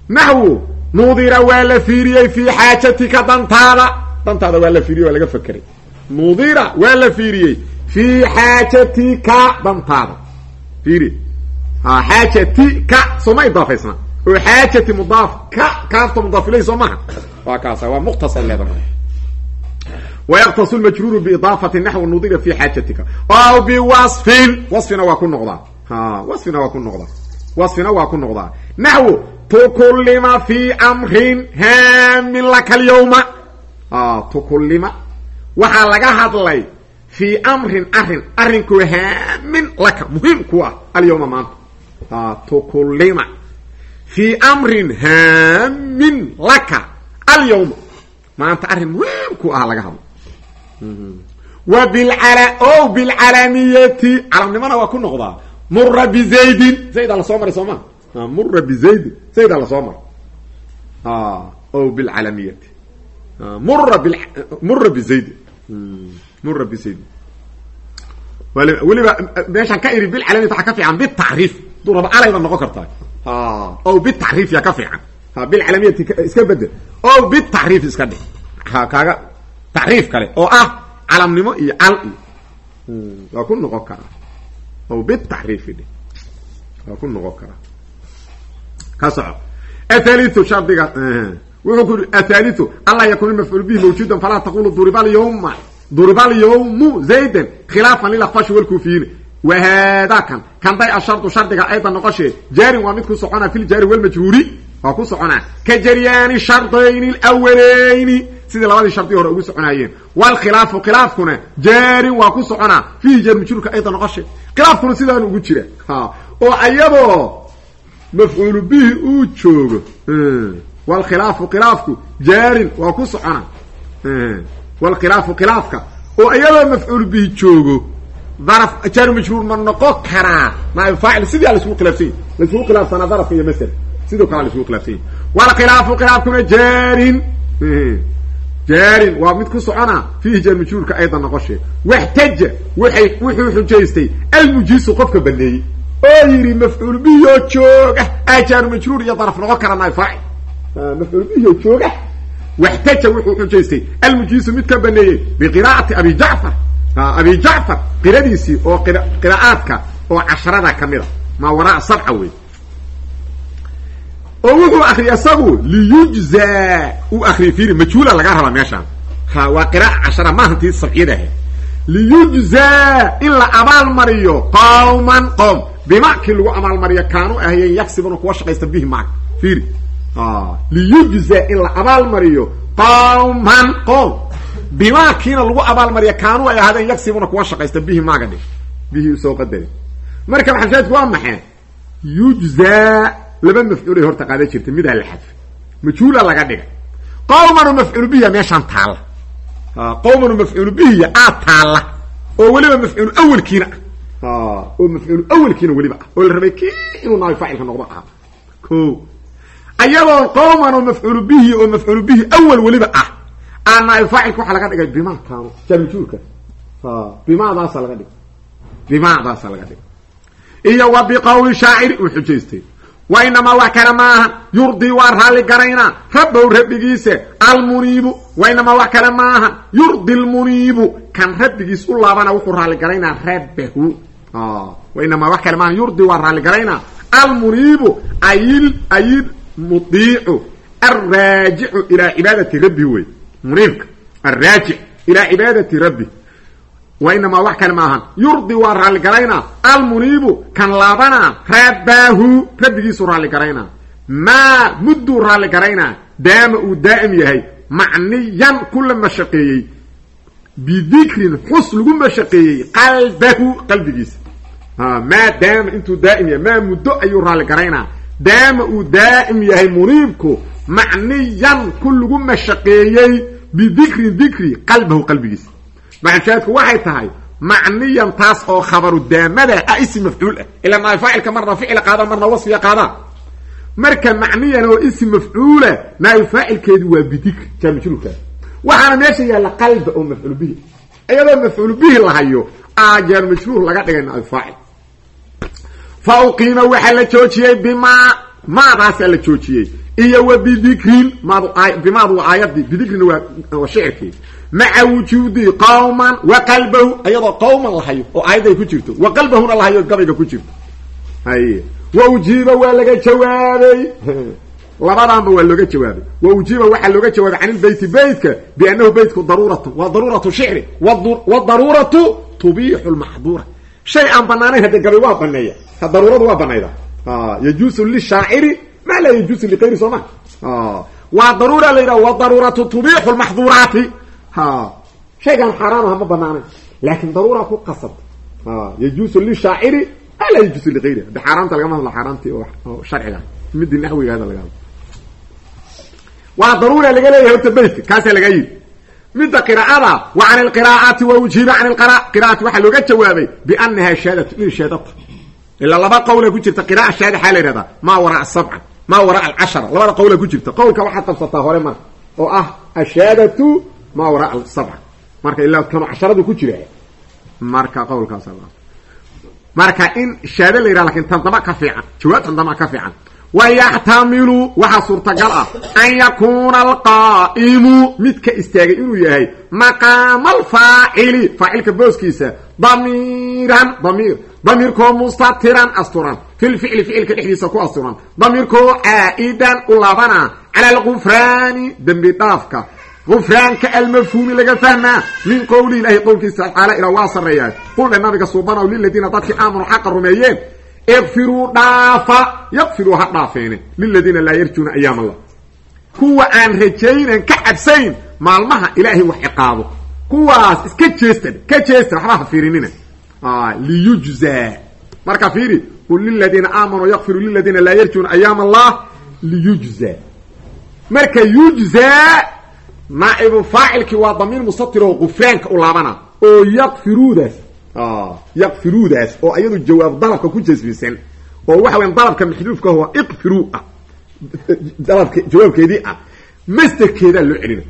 Naxwu nudira waa la fiiriyey fii xaajatika dantaada. Dantaada waa la fiiriyey waa laga fakeray nudira waa la fiiriyey fii xaajatika dantaada. Fiiri. Xaajatika sooma oo xaajati mudaaf ka kaafta mudaaf ilay soo maha. Waa kaasa waa mukhtasar leedahay. Wayaqtasu lmajruuru biidaafati naxwi nudira fi xaajatika. Aw biwasfin. Wasfina waa ku noqdaa. Wasfina waa ku noqdaa. Wasfina waa ku noqdaa. Naxwu tukullima fi amrin haamin laka alyawma tukullima. Waxaa laga hadlay fii amrin arrin arrinkoo haamin laka. Muhiim ku ah alyawma maanta. Tukullima fii amrin haamin laka alyawma maanta arrin muhiim ku ah laga hadlo. Wa bilcala o bilcalamiyati calamnimona waa ku noqdaa mura bizaydin zaydaa la soo maray soo maa mura bizaydin zaydaa la soo maray. O bilcalamiyati mura b mura bizaydin mura bizaydin weliba meeshaan ka iri bilcalamiyati waxaa ka fiican bitacriif alayba noqon kartaa. O bitacriif yaa ka fiican. Bilcalamiyati iska bedel o bitacriif iska dhig. Kaaga tacriif kale oo ah calamnimo iyo cal iyo. Waa ku noqon karaa o bitacriifi dhig. Waa ku noqon karaa ka soco. Athaliu shardiga wuxuu ku yidhi athaliu anlaa yakuna mafcuul bihi mawjuudan falaa taqulu duriba alyawma duriba alyawmu zaydan khilaafan lilakfashi walkuufiyiin wahaada kan kan day ashardu shardiga aydan noqoshee jaarin waa mid ku soconaa fi ljaari walmajruuri waa ku soconaa ka jaryaani shardayni alawaleyni sidii labadii shardi hore ugu soconaayeen wlkhilaafu khilaafkuna jaarin waa ku soconaa fiihi jaar majruurka aydan noqoshe khilaafkuna sidaan ugu jira oo ayadoo mafcuulu bihi uu joogo wlkhilaafu khilaafku jaarin waa ku soconaa wlkhilaafu khilaafka daraf jaar majruur ma noqon karaa. Naab faacil sidii a laisugu khilaafsanya laisugu khilaafsanaa darafka iyo masel sidoo kale laisugu khilaafsanya wlkhilaafu khilaafkuna jaarin. Jaarin waa mid ku soconaa fiihi jaar majruurka aydan noqoshee waxtaja waay wuxuu xujaystay almujiisu qofka baneeyey. Oo yidhi mafcuul bihio jooga. A jaar majruur iyo daraf noqon kara naab faacil mafcuul bihio jooga. Waxtaja wuxuu xujaystay almujiisu mid ka baneeyey biqiraa'ati abi jacfar abi jacfar qiradiisii oo qiraa'aadka oo casharada ka mid a maa waraa sabca wey oo wuxuu akriyay isagu liyujzaa uu akriyay fiiri majhuula laga rabaa meeshaan. Ha waa qiraa'a cashara maahantii sabciyada ahayd. Liyujzaa in la abaalmariyo qawman qowm bimakii lagu abaalmariyo kaanu ahayeen yaksibuna kuwa shaqaysta bihi maaka fiiri. Liyujzaa in la abaalmariyo qawman qowm bimaakiina lagu abaalmariya kaanuu ay ahaadeen yagsibuna kuwa shaqaysta bihi maaga dhig. Bihi u soo qadari. Marka maxalshaadku waa maxay yujzaa laba mafcuulay horta qaada jirta midaa la xadfay majhuula laga dhigay qowmanu mafcuul bihiya meeshaan taalla. Qowmanu mafcuul bihiya aa taalla. Oo weliba mafcuul awelkiina ah. Oo mafcuul awelkiina weliba ah. Oo la rabay kii inuu naay faacilka noqdo ah. Ko ayadoo qowman oo mafcuul bihi oo mafcuul bihi awel weliba ah aa naay faacilka waxaa laga dhigay bima kaano jaamjuurka bimaadaasa laga dhigay. Bimaadaasa laga dhigay. Iyo wa biqowli shaaciri uu xujaystay. Wa inamaa wax kale maahan yurdii waa raalli garaynaa. Rabbow rabbigiisa almuniibu. Wa inamaa wax kale maahan yurdi lmuniibu kan rabbigiis u laabana wuxuu raalli garaynaa rabbahu. Wa inamaa wax kale maahan yurdii waa raalli garaynaa. Almuniibu ayil ayil mudiicu. Alraajicu ilaa cibaadati rabbi wey muniibka alraajic ilaa cibaadati rabbi. Wa inamaa wax kale maahan yurdi waa raalli garaynaa almuniibu kan laabanaa rabbaahu rabbigiisuu raalli garaynaa maa mudduu raalli garaynaa daama uu daa'im yahay macniyan ku mashaqeeyey bidikrin xus lagu mashaqeeyey qalbahu qalbigiisa maa daama intuu daa'im yahay maa muddo ayuu raalli garaynaa daama uu daa'im yahay muniibku macniyan ku lagu mashaqeeyey bidikrin dikri qalbahu qalbigiisa maxalshaadku waxay tahay macniyan taas oo khabaru daamada ah isim mafcuul ah. Ilaa naay faacilka marna ficila qaadaan marka macniyan oo isim mafcuula naay faacilkeedu waa bidikri jaamijruurkaas waxaana meesha yaalla qalba oo mafcuul bihi. Iyadoo mafcuul bihi la hayo aa jaar majruur laga dhigay naay faacil fa uqiima waxaa la joojiyey bimaa maadaasaa la joojiyey iyo wa bidikrin maad bimaadu waa aayadii bidikrina waa shicirkii. Maca wujuudi qawman wa qalbahu ayadoo qawman la hayo oo aayadday ku jirto. Wa qalbahuna la hayo gabayga ku jirto. Haye wa ujiiba waa laga jawaabay. *laughs* Labadaanba waa looga jawaabay. Wa ujiiba waxaa looga jawaabay can ilbeyti beytka biannahu beytku daruuratu waa daruuratu shicri wadaruuratu tubiixu lmaxduura shay aan banaanayn hadde gabay waa baneeya daruuradu waa banayda yajuusu lishaaciri maa laa yajuusu liqayri soo ma waa daruura la yidhaha wadaruuratu tubiixu lmaxduuraati ha shaygaan xaaraanaha ma banaanayn laakin daruura ku qasabta yajuusu lishaaciri maa laa yajuusu liqayri hadde xaaraanta lagama hadlo xaaraantii oo sharciga midii naxwiga hada laga hadlo waa daruura laga leeyahay horta beytka kaasaa laga yidhi midda qiraa'ada wa can alqiraa'ati wa ujiiba can qiraa'ati waxaa looga jawaabay biannaha shaadatu inay shaadata ilaa laba qawla ku jirta qira'a shaada xaa la yihahdaa maa waraa sabca maa waraa alcashara. Labada qawla ku jirta. Qawlka waxaad qabsataa hore marka oo ah ashaadatu maa waraa sabca marka ilaa kanu casharadu ku jira marka qawlkaas marka in shaada la yidhaha laakiin tan daba ka fiican. Jawaab tan daba ka fiican wayaxtamilu waxaa suurtagal ah an yakuuna alqaa'imu midka istaagay inuu yahay maqaama alfaacili faacilka booskiisa damiiran damiir damiirkoo mustatiran asturan filficli ficilka dhexdiisa ku asturan damiirkoo caa'idan u laabana cala algufraani dembi dhaafka gufraanka almafhuumi laga fahmaa min qowli ilahi qowlkiisa tacaala ilaa waa sarreeyaa quldhe nabiga suubanow liladiina dadkii aamanuu xaqa rumeeyeen ikfiruu dhaafa yakfiruu ha dhaafeene. Liladiina laa yarjuuna ayaam allah kuwa aan rajaynan ka cabsayn maalmaha ilaahay wax ciqaabo. Kuwaas iska jeesta ka jeesta waxba ha fiirinina liyujzaa marka fiiri qul liladiina aamanuu yakfiruu liladiina laa yarjuuna ayaam allah liyujzaa marka yujzaa naa'ibu faacilkii waa damiir mustatir oo gufraanka u oo yakfiruudaas yakfiruudaas oo ayadu jawaab dalabka ku jasbisan oo waxa weya dalabka maxduufka waa iqfiru ah dalabka jawaabkeedii ah masderkeedaa loo celina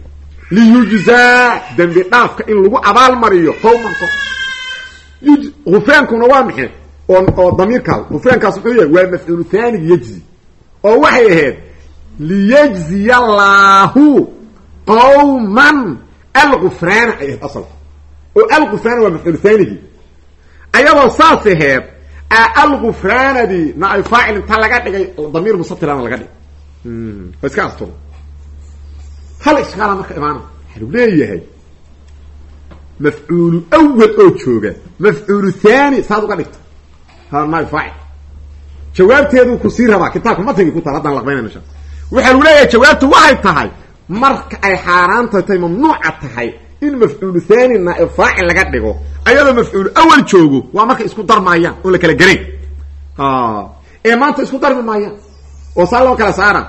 liyujzaa dembi dhaafka in lagu abaalmariyo qowman qom gufraankuna waa maxay oo damiirkaas gufraankaas wuxuu yahay waa mafcuulu thaanigi yejzi oo waxay ahayd liyejziya allaahu qowman algufraana ay ahayd oo algufraana waa mafcuulu thaanigii ayadoo saas aheed algufraanadii naay faacil inta laga dhigay damiir musatirana laga dhigay. Waa iska asturo hal ishkaala marka imaana waxau leeyahay mafcuulu awal oo jooga mafcuulu thani saad uga dhigta ha naay faacil jawaabteeduu ku sii rabaa kitaabka matngi ku taal haddaan laqbaynayna sha waxa lu leeyahay jawaabtu waxay tahay marka ay xaaraanta tahay mamnuuca tahay in mafcuulu thani naaib faacil laga dhigo ayadoo mafcuulu awal joogo waa markay isku darmaayaan oon la kala gelayn ee maanta isku darmi maayaan. Oo saa loo kala saara.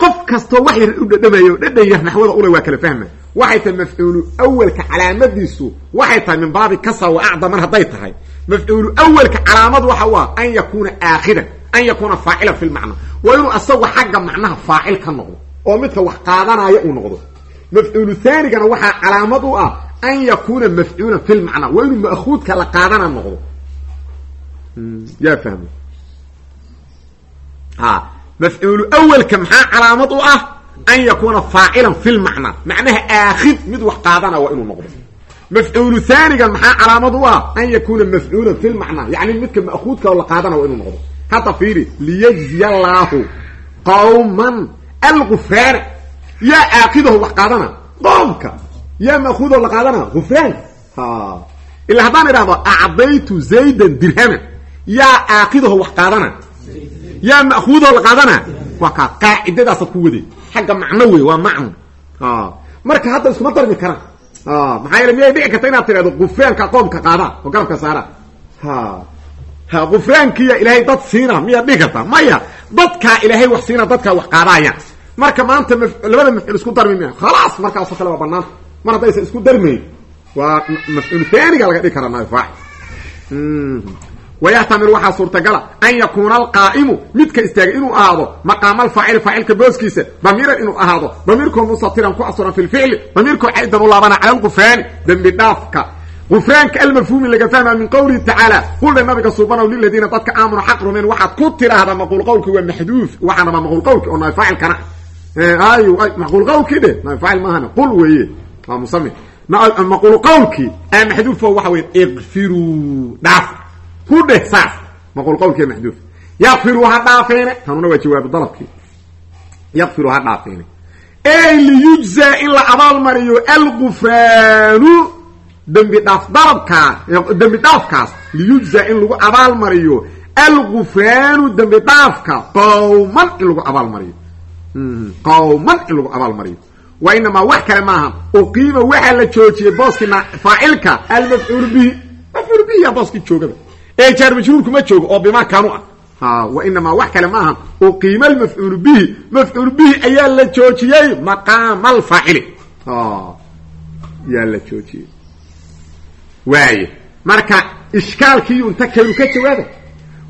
Qof kastoo wax yar u dhadhamayo dhadhan yar naxwada ule waa kala fahma. Waxay tahay mafcuulu awalka calaamadiisu waxay tahay min baabi kasa wa acda mar hadday tahay. Mafcuulu awalka calaamad waxa u ah an yakuuna aakhidan an yakuuna faacilan fi lmacna waa inuu asagu xagga macnaha faacil ka noqdo oo midka wax qaadanaya uu noqdo mafcuulu thaanigana waxaa calaamad u ah an yakuuna mafcuulan fi lmacna waa inuu ma'huudka la qaadana noqdo yaa fahmay ha mafcuulu awalka maxaa calaamad u ah an yakuuna faacilan fi lmacna macnaha aakhid mid wax qaadana waa inuu noqdo mafcuulu thaanigan maxaa calaamad u ah an yakuuna mafcuulan fi lmacna yani midka ma'huudka la qaadana waa inuu noqdo hadda fiiri liyajziya allaahu qawman algufraana yaa aakidaho wax qaadana? Qoomka yaa ma'huudaho la qaadana? Gufraanka ilaa haddaan idhahdo acdaytu zaydan dirhaman. Yaa aakidaho wax qaadana? Yaa ma'huudaho la qaadana? Waa kaa qaacidadaasaad ku waday xagga macno wey waa macno. Marka hadda iskuma darmi karaan. Maxaa yeele miyay dhici karta inaad tidhahdo gufraanka qoomka qaada oo garabka saara. Ha. Gufraankiya ilaahay dad siina. Miyaad dhihi kartaa maya dadkaa ilaahay wax siina dadkaa wax qaadaayaan marka maanta labada mafcuul isku darmi maya khalaas markaasoo kale waa banaanta mar haddaysan isku darmayn waa mafcuul haaniga laga dhigi karaa naifaac wayaxtamil waxaa suurtagala an yakuuna alqaa'imu midka istaagay inuu ahaado maqaama alfaacili faacilka booskiisa damiiran inuu ahaado. Damiirkoo musatiran ku asuran fi lficli damiirkoo caydan u laabana cala lgufraani dembi dhaafka. Gufraanka almafhuumi laga fahmaa min qowlihi tacaala quldha nabiga suubanow liladiina dadka aamanu xaq rumeen waxaad ku tiraahdaa maquul qowlki waa maxduuf waxaana waa maquul qowlki oo naafaacilkana ay maquul qowlkii dhe? Naafaacil maahana qul weeye. Waa musami maquul qowlkii aa maxduufo waxa weye ikfiruu dhaaf. Ku dheh saas maquul qowlki maxduuf yakfiru ha dhaafeene? Tanuna waa jawaabu dalabkii. Yakfiru ha dhaafeene. Ey liyujzaa in la abaalmariyo algufraanu dembi dhaaf dalabkaa dembi dhaafkaas liyujzaa in lagu abaalmariyo algufraanu dembi dhaafka qowman in lagu abaalmariyo qowman in lagu abaalmariyo. Wa inamaa wax kale maaha. Uqiima waxaa la joojiyey booskii faacilka almafcuulu bihi. Mafcuulu bihi yaa booskii joogaba ee jaar majruurku ma joogo oo bimaa kaanu ah. Wa inamaa wax kale maaha. Uqiima almafcuulu bihi. Mafcuulu bihi ayaa la joojiyey maqaama alfaacili yaa la joojiyey. Waaye marka ishkaalkiiyu inta keenu ka jawaaba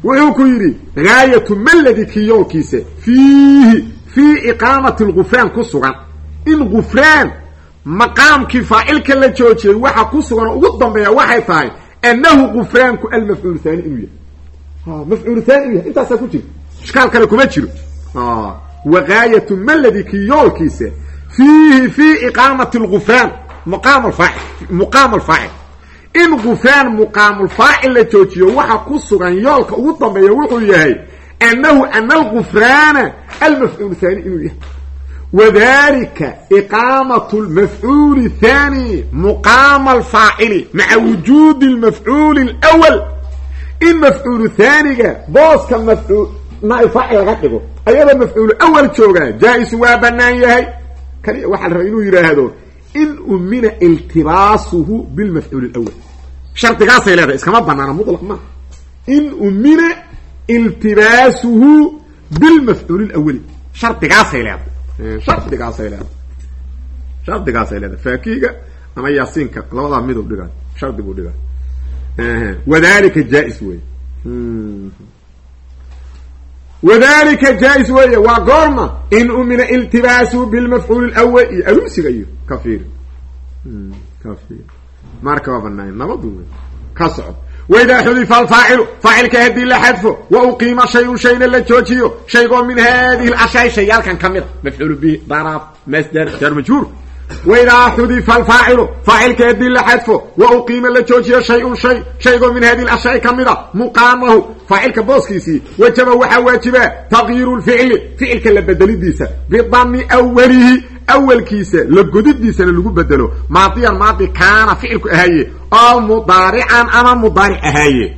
wuxuu ku yidhi gaayatu maladi kiyoolkiisa fiihi fii iqaamati lgufraan ku sugan. In gufraan maqaamkii faacilka la joojiyey waxa ku sugan oo ugu dambeeya waxay tahay annahu gufraanku almafcuul haani inuu yahay. Mafcuul haani inuu yahay. Intaasaa ku jira? Ishkaal kale kuma jiro. Wa gaayatu maladi kiyoolkiisa fiihi fii iqaamati lgufraan muqaam alfaacil muqaam alfaacil in gufraan muqaamulfaacil la joojiyo waxa ku sugan ugu dambeeya wuxuu yahay annahu ana algufraana almafcuul haani inuu yahay wadalika iqaamatu lmafcuuli haani muqaama alfaacili maca wujuudi lmafcuuli alwal in mafcuulu haaniga booska naaib faacil laga dhigo ayadoo mafcuulu awal joogaa jaa-isu waa banaan yahay kaliya waxaa la rabaa inuu yidhaahdo in umina iltibaasuhu bilmafcuul اlawal shardigaasay leedahay iskama banaana muطlaq ma in umina iltibaasuhu bilmafcuul اlawali shardigaasay leedahay shardigaasay leedahay shardigaasay leedahay faakiga ama yaasiinka labadaa midub dhigaay shardi buu dhigaay wadalika jaa-is wey wadalika jaa-is weeye. Waa goorma in umina iltibaasuhu bilmafcuul اlawal iyo alusiga iyo ka fiiri ka fiiri marka waa banaay nabadu wey ka socod waidaa xudifa alfaacilu faacilka haddii la xadfo wa uqiima shayun shayna la joojiyo shaygoo min hadihi lashaay shayaalkan ka mida mafcuul bihi darab masdar jar majhuur waidaa xudifa alfaacilu faacilka haddii la xadfo wa uqiima la joojiyo shay-un shay shaygoo min hadihi lashaai ka mida muqaamahu faacilka booskiisii wajaba waxaa waajiba taqyiiru lficli ficilka la bedelidiisa bidami awalihi awalkiisa la godidiisana lagu bedelo maadiyan maadi kaana ficilku ahaaye oo mudaarican ama mudaaric ahaaye.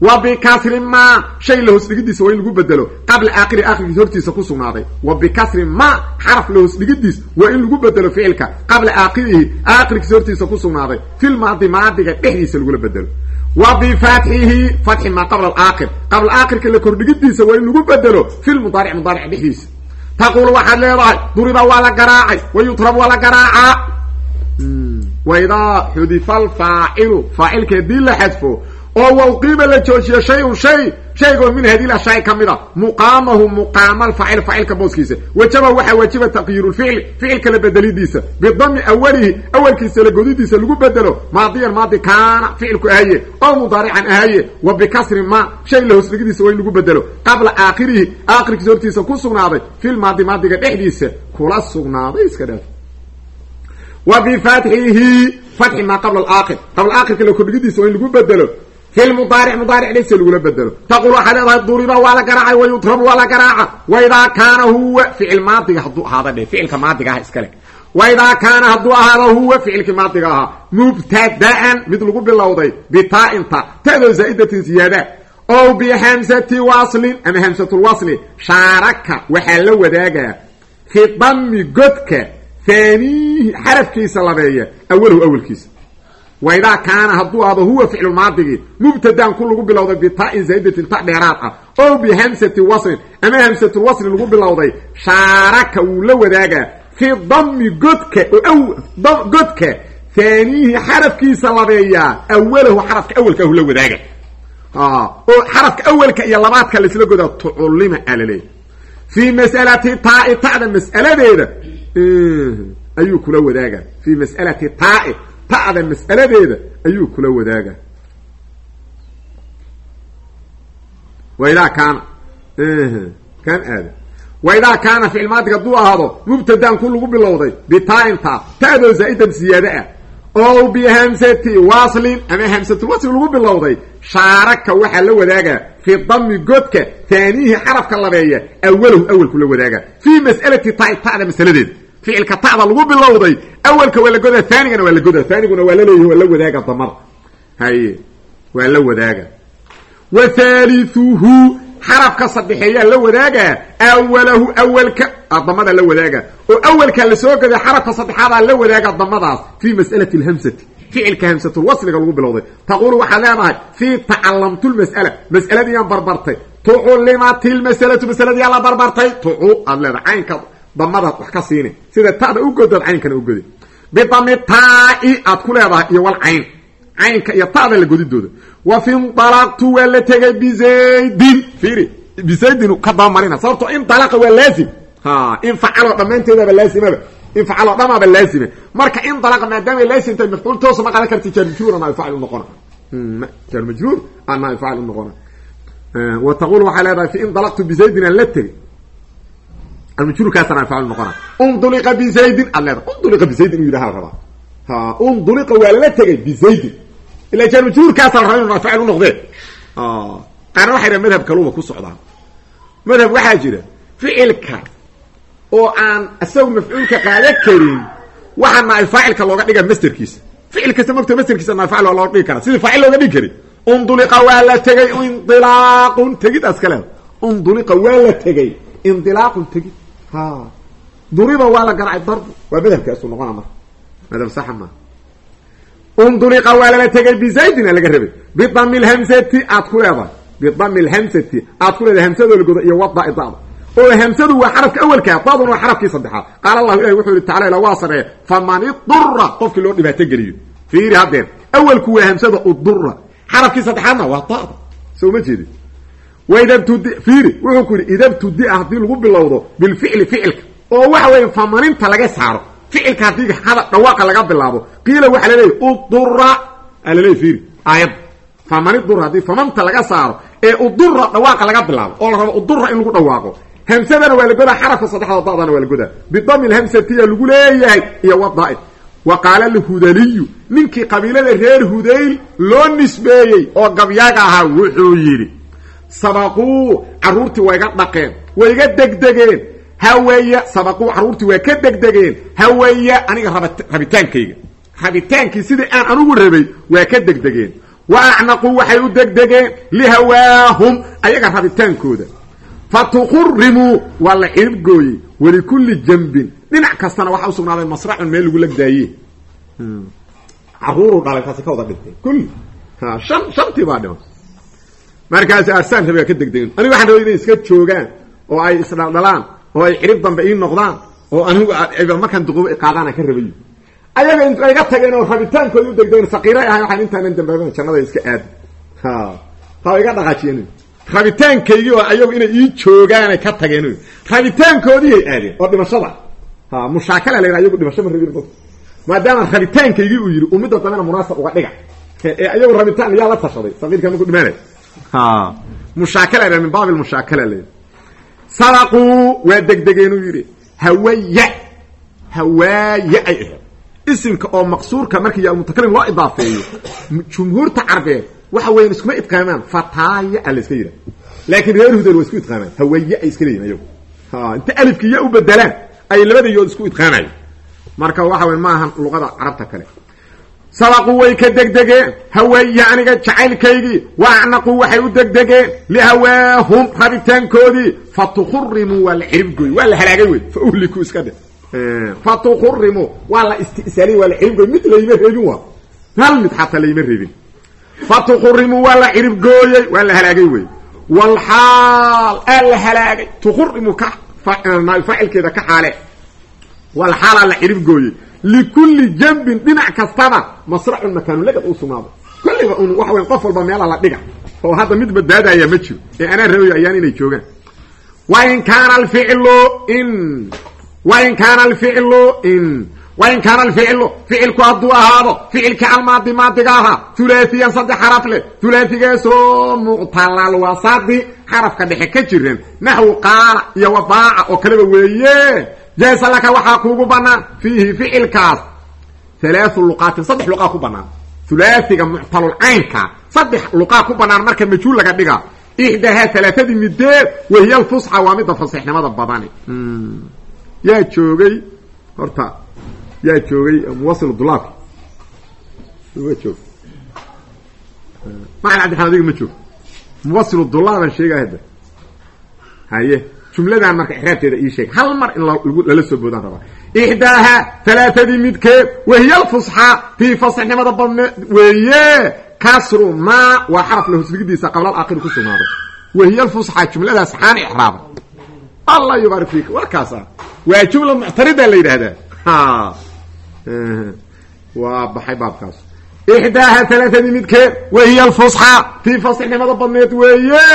Wa bikasri ma shay la hoos dhigidiisa in lagu bedelo qabla aakhiri aakhirkiisa hortiisa ku sugnaaday. Wa bikasri ma xaraf la hoos dhigidiis waa in lagu bedelo ficilka qabla aakhirihi aakhirkiisa hortiisa ku sugnaaday. Fil maadi maadiga dhexdiisa lagula bedelo. Wa bifatxihi fatxi maa qabla alaakhir qabla aakhirka la kordhigidiisa waa in lagu bedelo fil mudaaric mudaaric dhexdiisa taquulu waxaad leedahay duriba waa la garaacay wa yutrab waa la garaacaa waidaa xudifa alfaacilu faacilka la xadfo oo wawqiima la joojiyo shay-un shay shaygoo min hadiil ashaai ka mid a muqaamahu muqaama alfaacil faacilka booskiisa. Wajaba waxaa wajiba taqyiiru lficli ficilka la bedelidiisa bidami awalihi awalkiisa la godidiisa lagu bedelo maadiyan maadi kaana ficilku ahaye oo mudaarican ahaye wa bikasri ma shay la hoosdhigidiisa waa in lagu bedelo. Qabla aakhirihi aakhirkiisa hortiisa ku sugnaaday fil maadi maadiga dhexdiisa kula sugnaaday iska dhaaf wa bifatxihi fatxi maa qabla alaakhir qabla aakhirka la kordhigidiisa waa fi lmudaaric mudaaric dhegsa lagula bedelo. Taqul waxaa leedahay duriba waa wa yutrabu waa la garaaca. Waidaa kaana huwa ficil maadiga hadduu ahaada dhe ficilka maadiga aha iskale. Waidaa kaana hadduu ahaado huwa ficilkii maadiga ahaa mubtada'an mid lagu bilowday bitaa-inta ta'doo zaa'idatin ziyaada ow bihamsati waslin ama hamsatulwasli shaaraka waxaa la wadaagaa fi dami godka haaniihi xarafkiisa labeeya awalahu awalkiisa waidaa kaana hadduu ahdo huwa ficlu maadigii mubtadaan ku lagu bilowday bitaa-in zaa'idatin ta dheeraad ah ow bihamsati waslin ama hamsatulwasli lagu bilowday shaaraka wuu la wadaagaa fi dami godka godka haaniihi xarafkiisa labeeyaa awalahu xarafka awalka ahu la wadaaga oo xarafka awalka iyo labaadka laisla godaa tucullima alaleey fii mas'alati taai ta'da mas'aladeeda ayuu kula wadaaga fii mas'alati taai ta'da mas'aladeeda ayuu kula wadaaga waidaa kaana kan aada. Waidaa kaana ficil maadiga hadduu ahaado mubtadaan ku lagu bilowday bitaa-inta ta'doo zaa'idan siyaada ah oo bihamsati waslin ama hamsatulwasli lagu bilowday shaaraka waxaa la wadaagaa fi dami godka haaniihi xarafka labeeya awalahu awalku la wadaaga fii mas'alati taai ta'da masaladeeda ficilka ta'da lagu bilowday. Awalka waa la godaa haanigana waa la godaa. Haaniguna waa la leeyahi waa la wadaaga damada haye waa la wadaaga wa haaliuhu xarafka saddexeeyaa la wadaagaa. Awalahu awalka damada la wadaaga oo awalka la soo goday xarafka saddexaadaa la wadaaga damadaas fii mas'alati lhamsati ficilka hamsatulwasliga lagu bilowday. Taquulu waxaad leedahay fii tacalamtu lmas'ala mas'aladiiyaan barbartay. Tucullimat ilmasalatu masaladiyaa la barbartay. Tucu aad leedahay caynka damadaad wax ka siine sida ta'da u godaad caynkana u godi. Bidami taa'i aad ku leedahay iyo wal cayn. Caynka iyo ta'da la godidooda wa fi inalaqtu waa la tegay bizaydin fiiri bizaydin ka dabamarina sababto indalaqa waa laazim. In facaloo dhammaanteedaba laazimaba in facaloo dhamaaba laazime. Marka in dalaqa maadaamay laazimtahay mafcuul toosa ma qadan karti jaarmajruur anaa facil unoqona jaarmajruur anaa facil unoqona wa taqul waxaa leedahay fi in dalaqtu bizaydin aan la tegay unduliqa bizaydin aad leedahay unduliqa bizaydin inu yidhaha rabaa ha unduliqa waa lala tegay bizaydin ila jaarmajruurkaasa la raba inu facil unoqdee qaarna waxay dhaha madhab kaluba ku socdaan madhab waxaa jira ficilka oo aan isagu mafcuulka qaada karin waxaa naay faacilka looga dhiga masterkiisa ficil kasta mogta masterkiisa naay faacil waa looga dhigi karaa sidii faacil looga dhigi kari unduliqa waa la tegay indilaaqun tegidaas ka leeda unduliqa waa la tegay indilaaqun tegid ha. Duriba waa la garacay darbu waa madhabkaasu noqona marka. Madhab saxa maa unduliqa waa lala tegay bizaydina laga rabay. Bidami lhamsati aad ku leedahay. Bidami lhamsati aad ku leedahay. Hamsadoo lagoda iyo wadaai dada oo hamsadu waa xarafka awalkaa daduna waa xarafkii saddexaad. Qaala allahu ilahi wuxuu yihi tacala ila waa sareeya faman idura qofkii loo dhibaato geliyo. Fiiri haddeen awalku waa hamsada udura xarafkii saddexaadna waa dada soo ma fiiri wuxuu ku yidhi idabtudia haddii lagu bilowdo bilficli ficilka oo waxa weeye famaninta laga saaro ficilka haddii hada dhawaaqa laga bilaabo qiila waxaa laleeyahy udura aa laleeyahy fiiri aayadda famanidura haddii famanta laga saaro ee udura dhawaaqa laga bilaabo oo la rabo in lagu dhawaaqo. Hamsadana waa la godaa xarafka saddexda dadana waa la godaa. Bidami lhamsatiya lagu leeyahay iyo wadaai wa qaala alhudaliyu ninkii qabiilada reer hudayl loo nisbeeyey oo gabyaaga ahaa wuxuu yidhi sabaquu carruurtii waa iga dhaqeen way iga degdegeen. Haweeya sabaquu carruurtii waa ka degdegeen. Haweeya aniga rabitaankayga. Rabitaankii sidii aan anugu rabay waa ka degdegeen. Wa acnaquu waxay u degdegeen lihawaahum ayaga rabitaankooda. Fa tuqurimuu waa la ciribgooyey walikulli jambin dhinac kastana waxaa usugnaaday masracun meel lagu lagdaaye caruuru dhalay kaasi ka wada dhintay kulli. Shan shantii baa markaas arsaan rabiga ka degdegen aniga waxaan rabay inay iska joogaan oo ay isdhaldhalaan oo ay cirib dambe ii noqdaan oo anigu markaan duqubo qaadaana ka rabayo ayaga int ayga tageen oo rabitaankooda u degdegen saqiiray ahay waxaan intaanan dambaaban jannada iska aad ha iga dhaqaajiyen rabitaankaygii oo ayagu inay ii joogaanay ka tageen rabitaankoodiiay aadeen oo dhimashada. Ha mushaakala la ayagu dhimasho ma rabin maadaama rabitaankaygii uu yidhi umidda dambena munaasab uga dhiga. Ee ayagu rabitaan yaa la tashaday saqiirka maku dhimaanay mushaakala la min baabi mushaakala la sadaquu waa degdegeen uu yidhi. Hawaya. Hawaaya ay isimka oo maqsuurka markii yaa mutakalim loo idaafeeyo jumhuurta carbeed waxa weyan iskuma idqaamaan. Fataaya a la iska yidhaha laakiin reer hudel waa isku idqaamaan. Hawaye ay iska leeyihiin ayagu. Inta alifki u bedelaan ay labada yood isku idqaamayo marka waxa wey maaha luqada carabta kale sabaquu way ka degdegeen hawaaya aniga jacaylkaygii wa acnaquu waxay u degdegeen lihawaahum rabitaankoodii fa tukurimuu waa la ciribgoy waa la halaagay wey fa uhliku iska dhe fa tukurimuu waa la isti'saaliy waa la ciribgoy mid layma reebin waa hal mid xataa layma reebin. Fa tukurimuu waa la ciribgooyey waa la halaagay wey walxaal aa la halaagay tukurimuu ka faacilkeeda ka xaale walxaalaa la ciribgooyey likulli jambin dhinac kastaba masracun makaanulagad uu sugnaado kolliba un waxa weya qof walba meela la dhiga oo hadda mid badbaadaya ma jiro ee anaa rabayo ayaan inay joogaan. Wain kaana alficlu in wain kaana alficlu in wain kaana alficlu ficilku hadduu ahaado ficilkii almaadi maadiga ahaa hulaaiyan saddex xaraf leh hulaaigaasoo muctalal wasadi xarafka dhexe ka jiran naxwu qaala iyo wabaaca oo kaleba weeye jaasa laka waxaa kuugu banaan fiihi ficilkaas. Halaau luqaatin saddex luqaa ku banaan hulaaiga muctalulcaynka saddex luqaa ku banaan marka majhuul laga dhiga ixdahaa alaaadii mideed wahiya alfusxa waa midda fasixnimada badani. Yaa joogay horta yaa joogay muwasil dulaabki ma joog. Macali cabdixaan adiga ma joog? Muwasil dulaabaan sheegaya hadda. Haye jumladan marka ixraabteeda ii sheeg. Hal mar in lala soo boodaan rabaa ixdaaha alaaadii midkeed wahiya alfusxa tii fasixnimada badne weeye. Kasru ma waa xaraf la hosligidiisa qablal aakhiri ku sugnaaday. Wahiya alfusxa jumladaas xaan ixraaba allah yubaarik fiik warkaasa waa jumla muctarida la yidhaahdaa. Waa baxay baabkaas. Ixdaaha alaaadii midkeed wahiya alfusxa tii fasixnimada badneed weeye.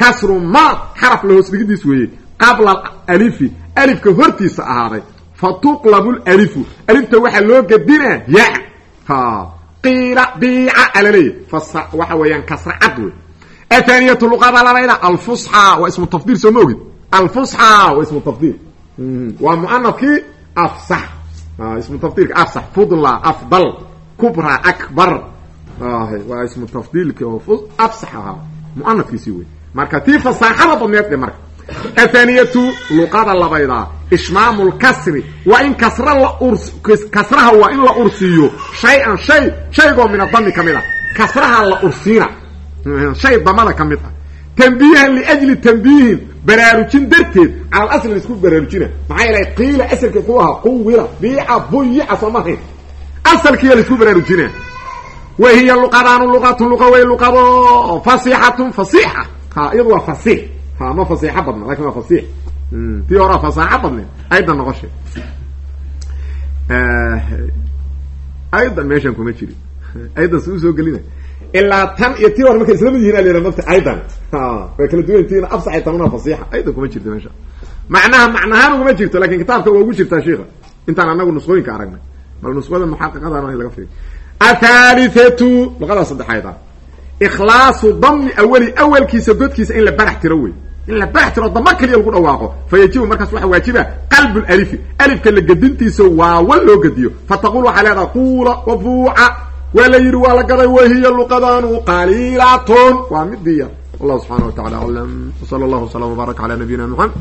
Kasru ma xaraf la hoosligidiis weeye qabla alifi alifka hortiisa ahaaday. Fa tuqlabu lalifu alifta waxaa loo gedinaa ya qiila biica alaleeya waxa weeyaan kasra cad wey athaaniyatu luqada labayda alfusxa waa ismu tafdiil soo ma ogid? Alfusxa waa ismu tafdiil. Waa muanafkii afsax. Ismu tafdiilka afsax. Fudla afdal kubra akbar. Waa ismu tafdiilki oo afsax ahaa muanafkiisii wey marka tii fasaaxada badneed dhe marka athaaniyatu luqada labaydaa ishmaamu lkasri waa in kasra la kasraha waa in la ursiiyo shay-an shay shaygoo min adami ka mid ah kasraha la ursiina shay damada ka mid ah tanbiihan liajli tanbiihin. Baraarujin darteed. Cala alasli la baraarujina. Maxaa yeelay qiila asalkii ku ahaa quwila biica buyica soo mahayn la isku baraarujina. Wa hiya luqadaanu luqatun luqa wey luqado. Fasixatun fasixa ha iyadu waa fasix ma fasiixo badna laakiin waa fasix tii horaa fasaaxo badneed aydan noqoshe aydan meeshan kuma jiri aydan si u soo gelina ilaa tan iyo tii hore markay isla mid yihiin alyara mata aydan way kala duwan tiina afsaxay tamana fasiixa aydan kuma jirto meesha macnaha macnahaan uguma jirto laakiin kitaabka waa ugu jirtaa sheika intaan anagu nusqooyinka aragnay bal nusqada muxaqiqadan in laga fiiriy athalithatu luqada saddexayd ikhlaasu dami awali awalkiisa godkiisa in la barax tiro wey in la barax tiro dama kaliya lagu dhawaaqo. Fa yajibu markaas waxaa waajiba qalbu lalifi alifka la gedintiisa waawa loo gediyo. Fataqul waxaa leedaha quula wafuuca waa la yidhi waa la gaday wahiya luqadaanu qaliilatun. Waa midii yar wallahu subxana wa tacala aclam wsala allahu wslam wbaarak cala nabiyina muxamed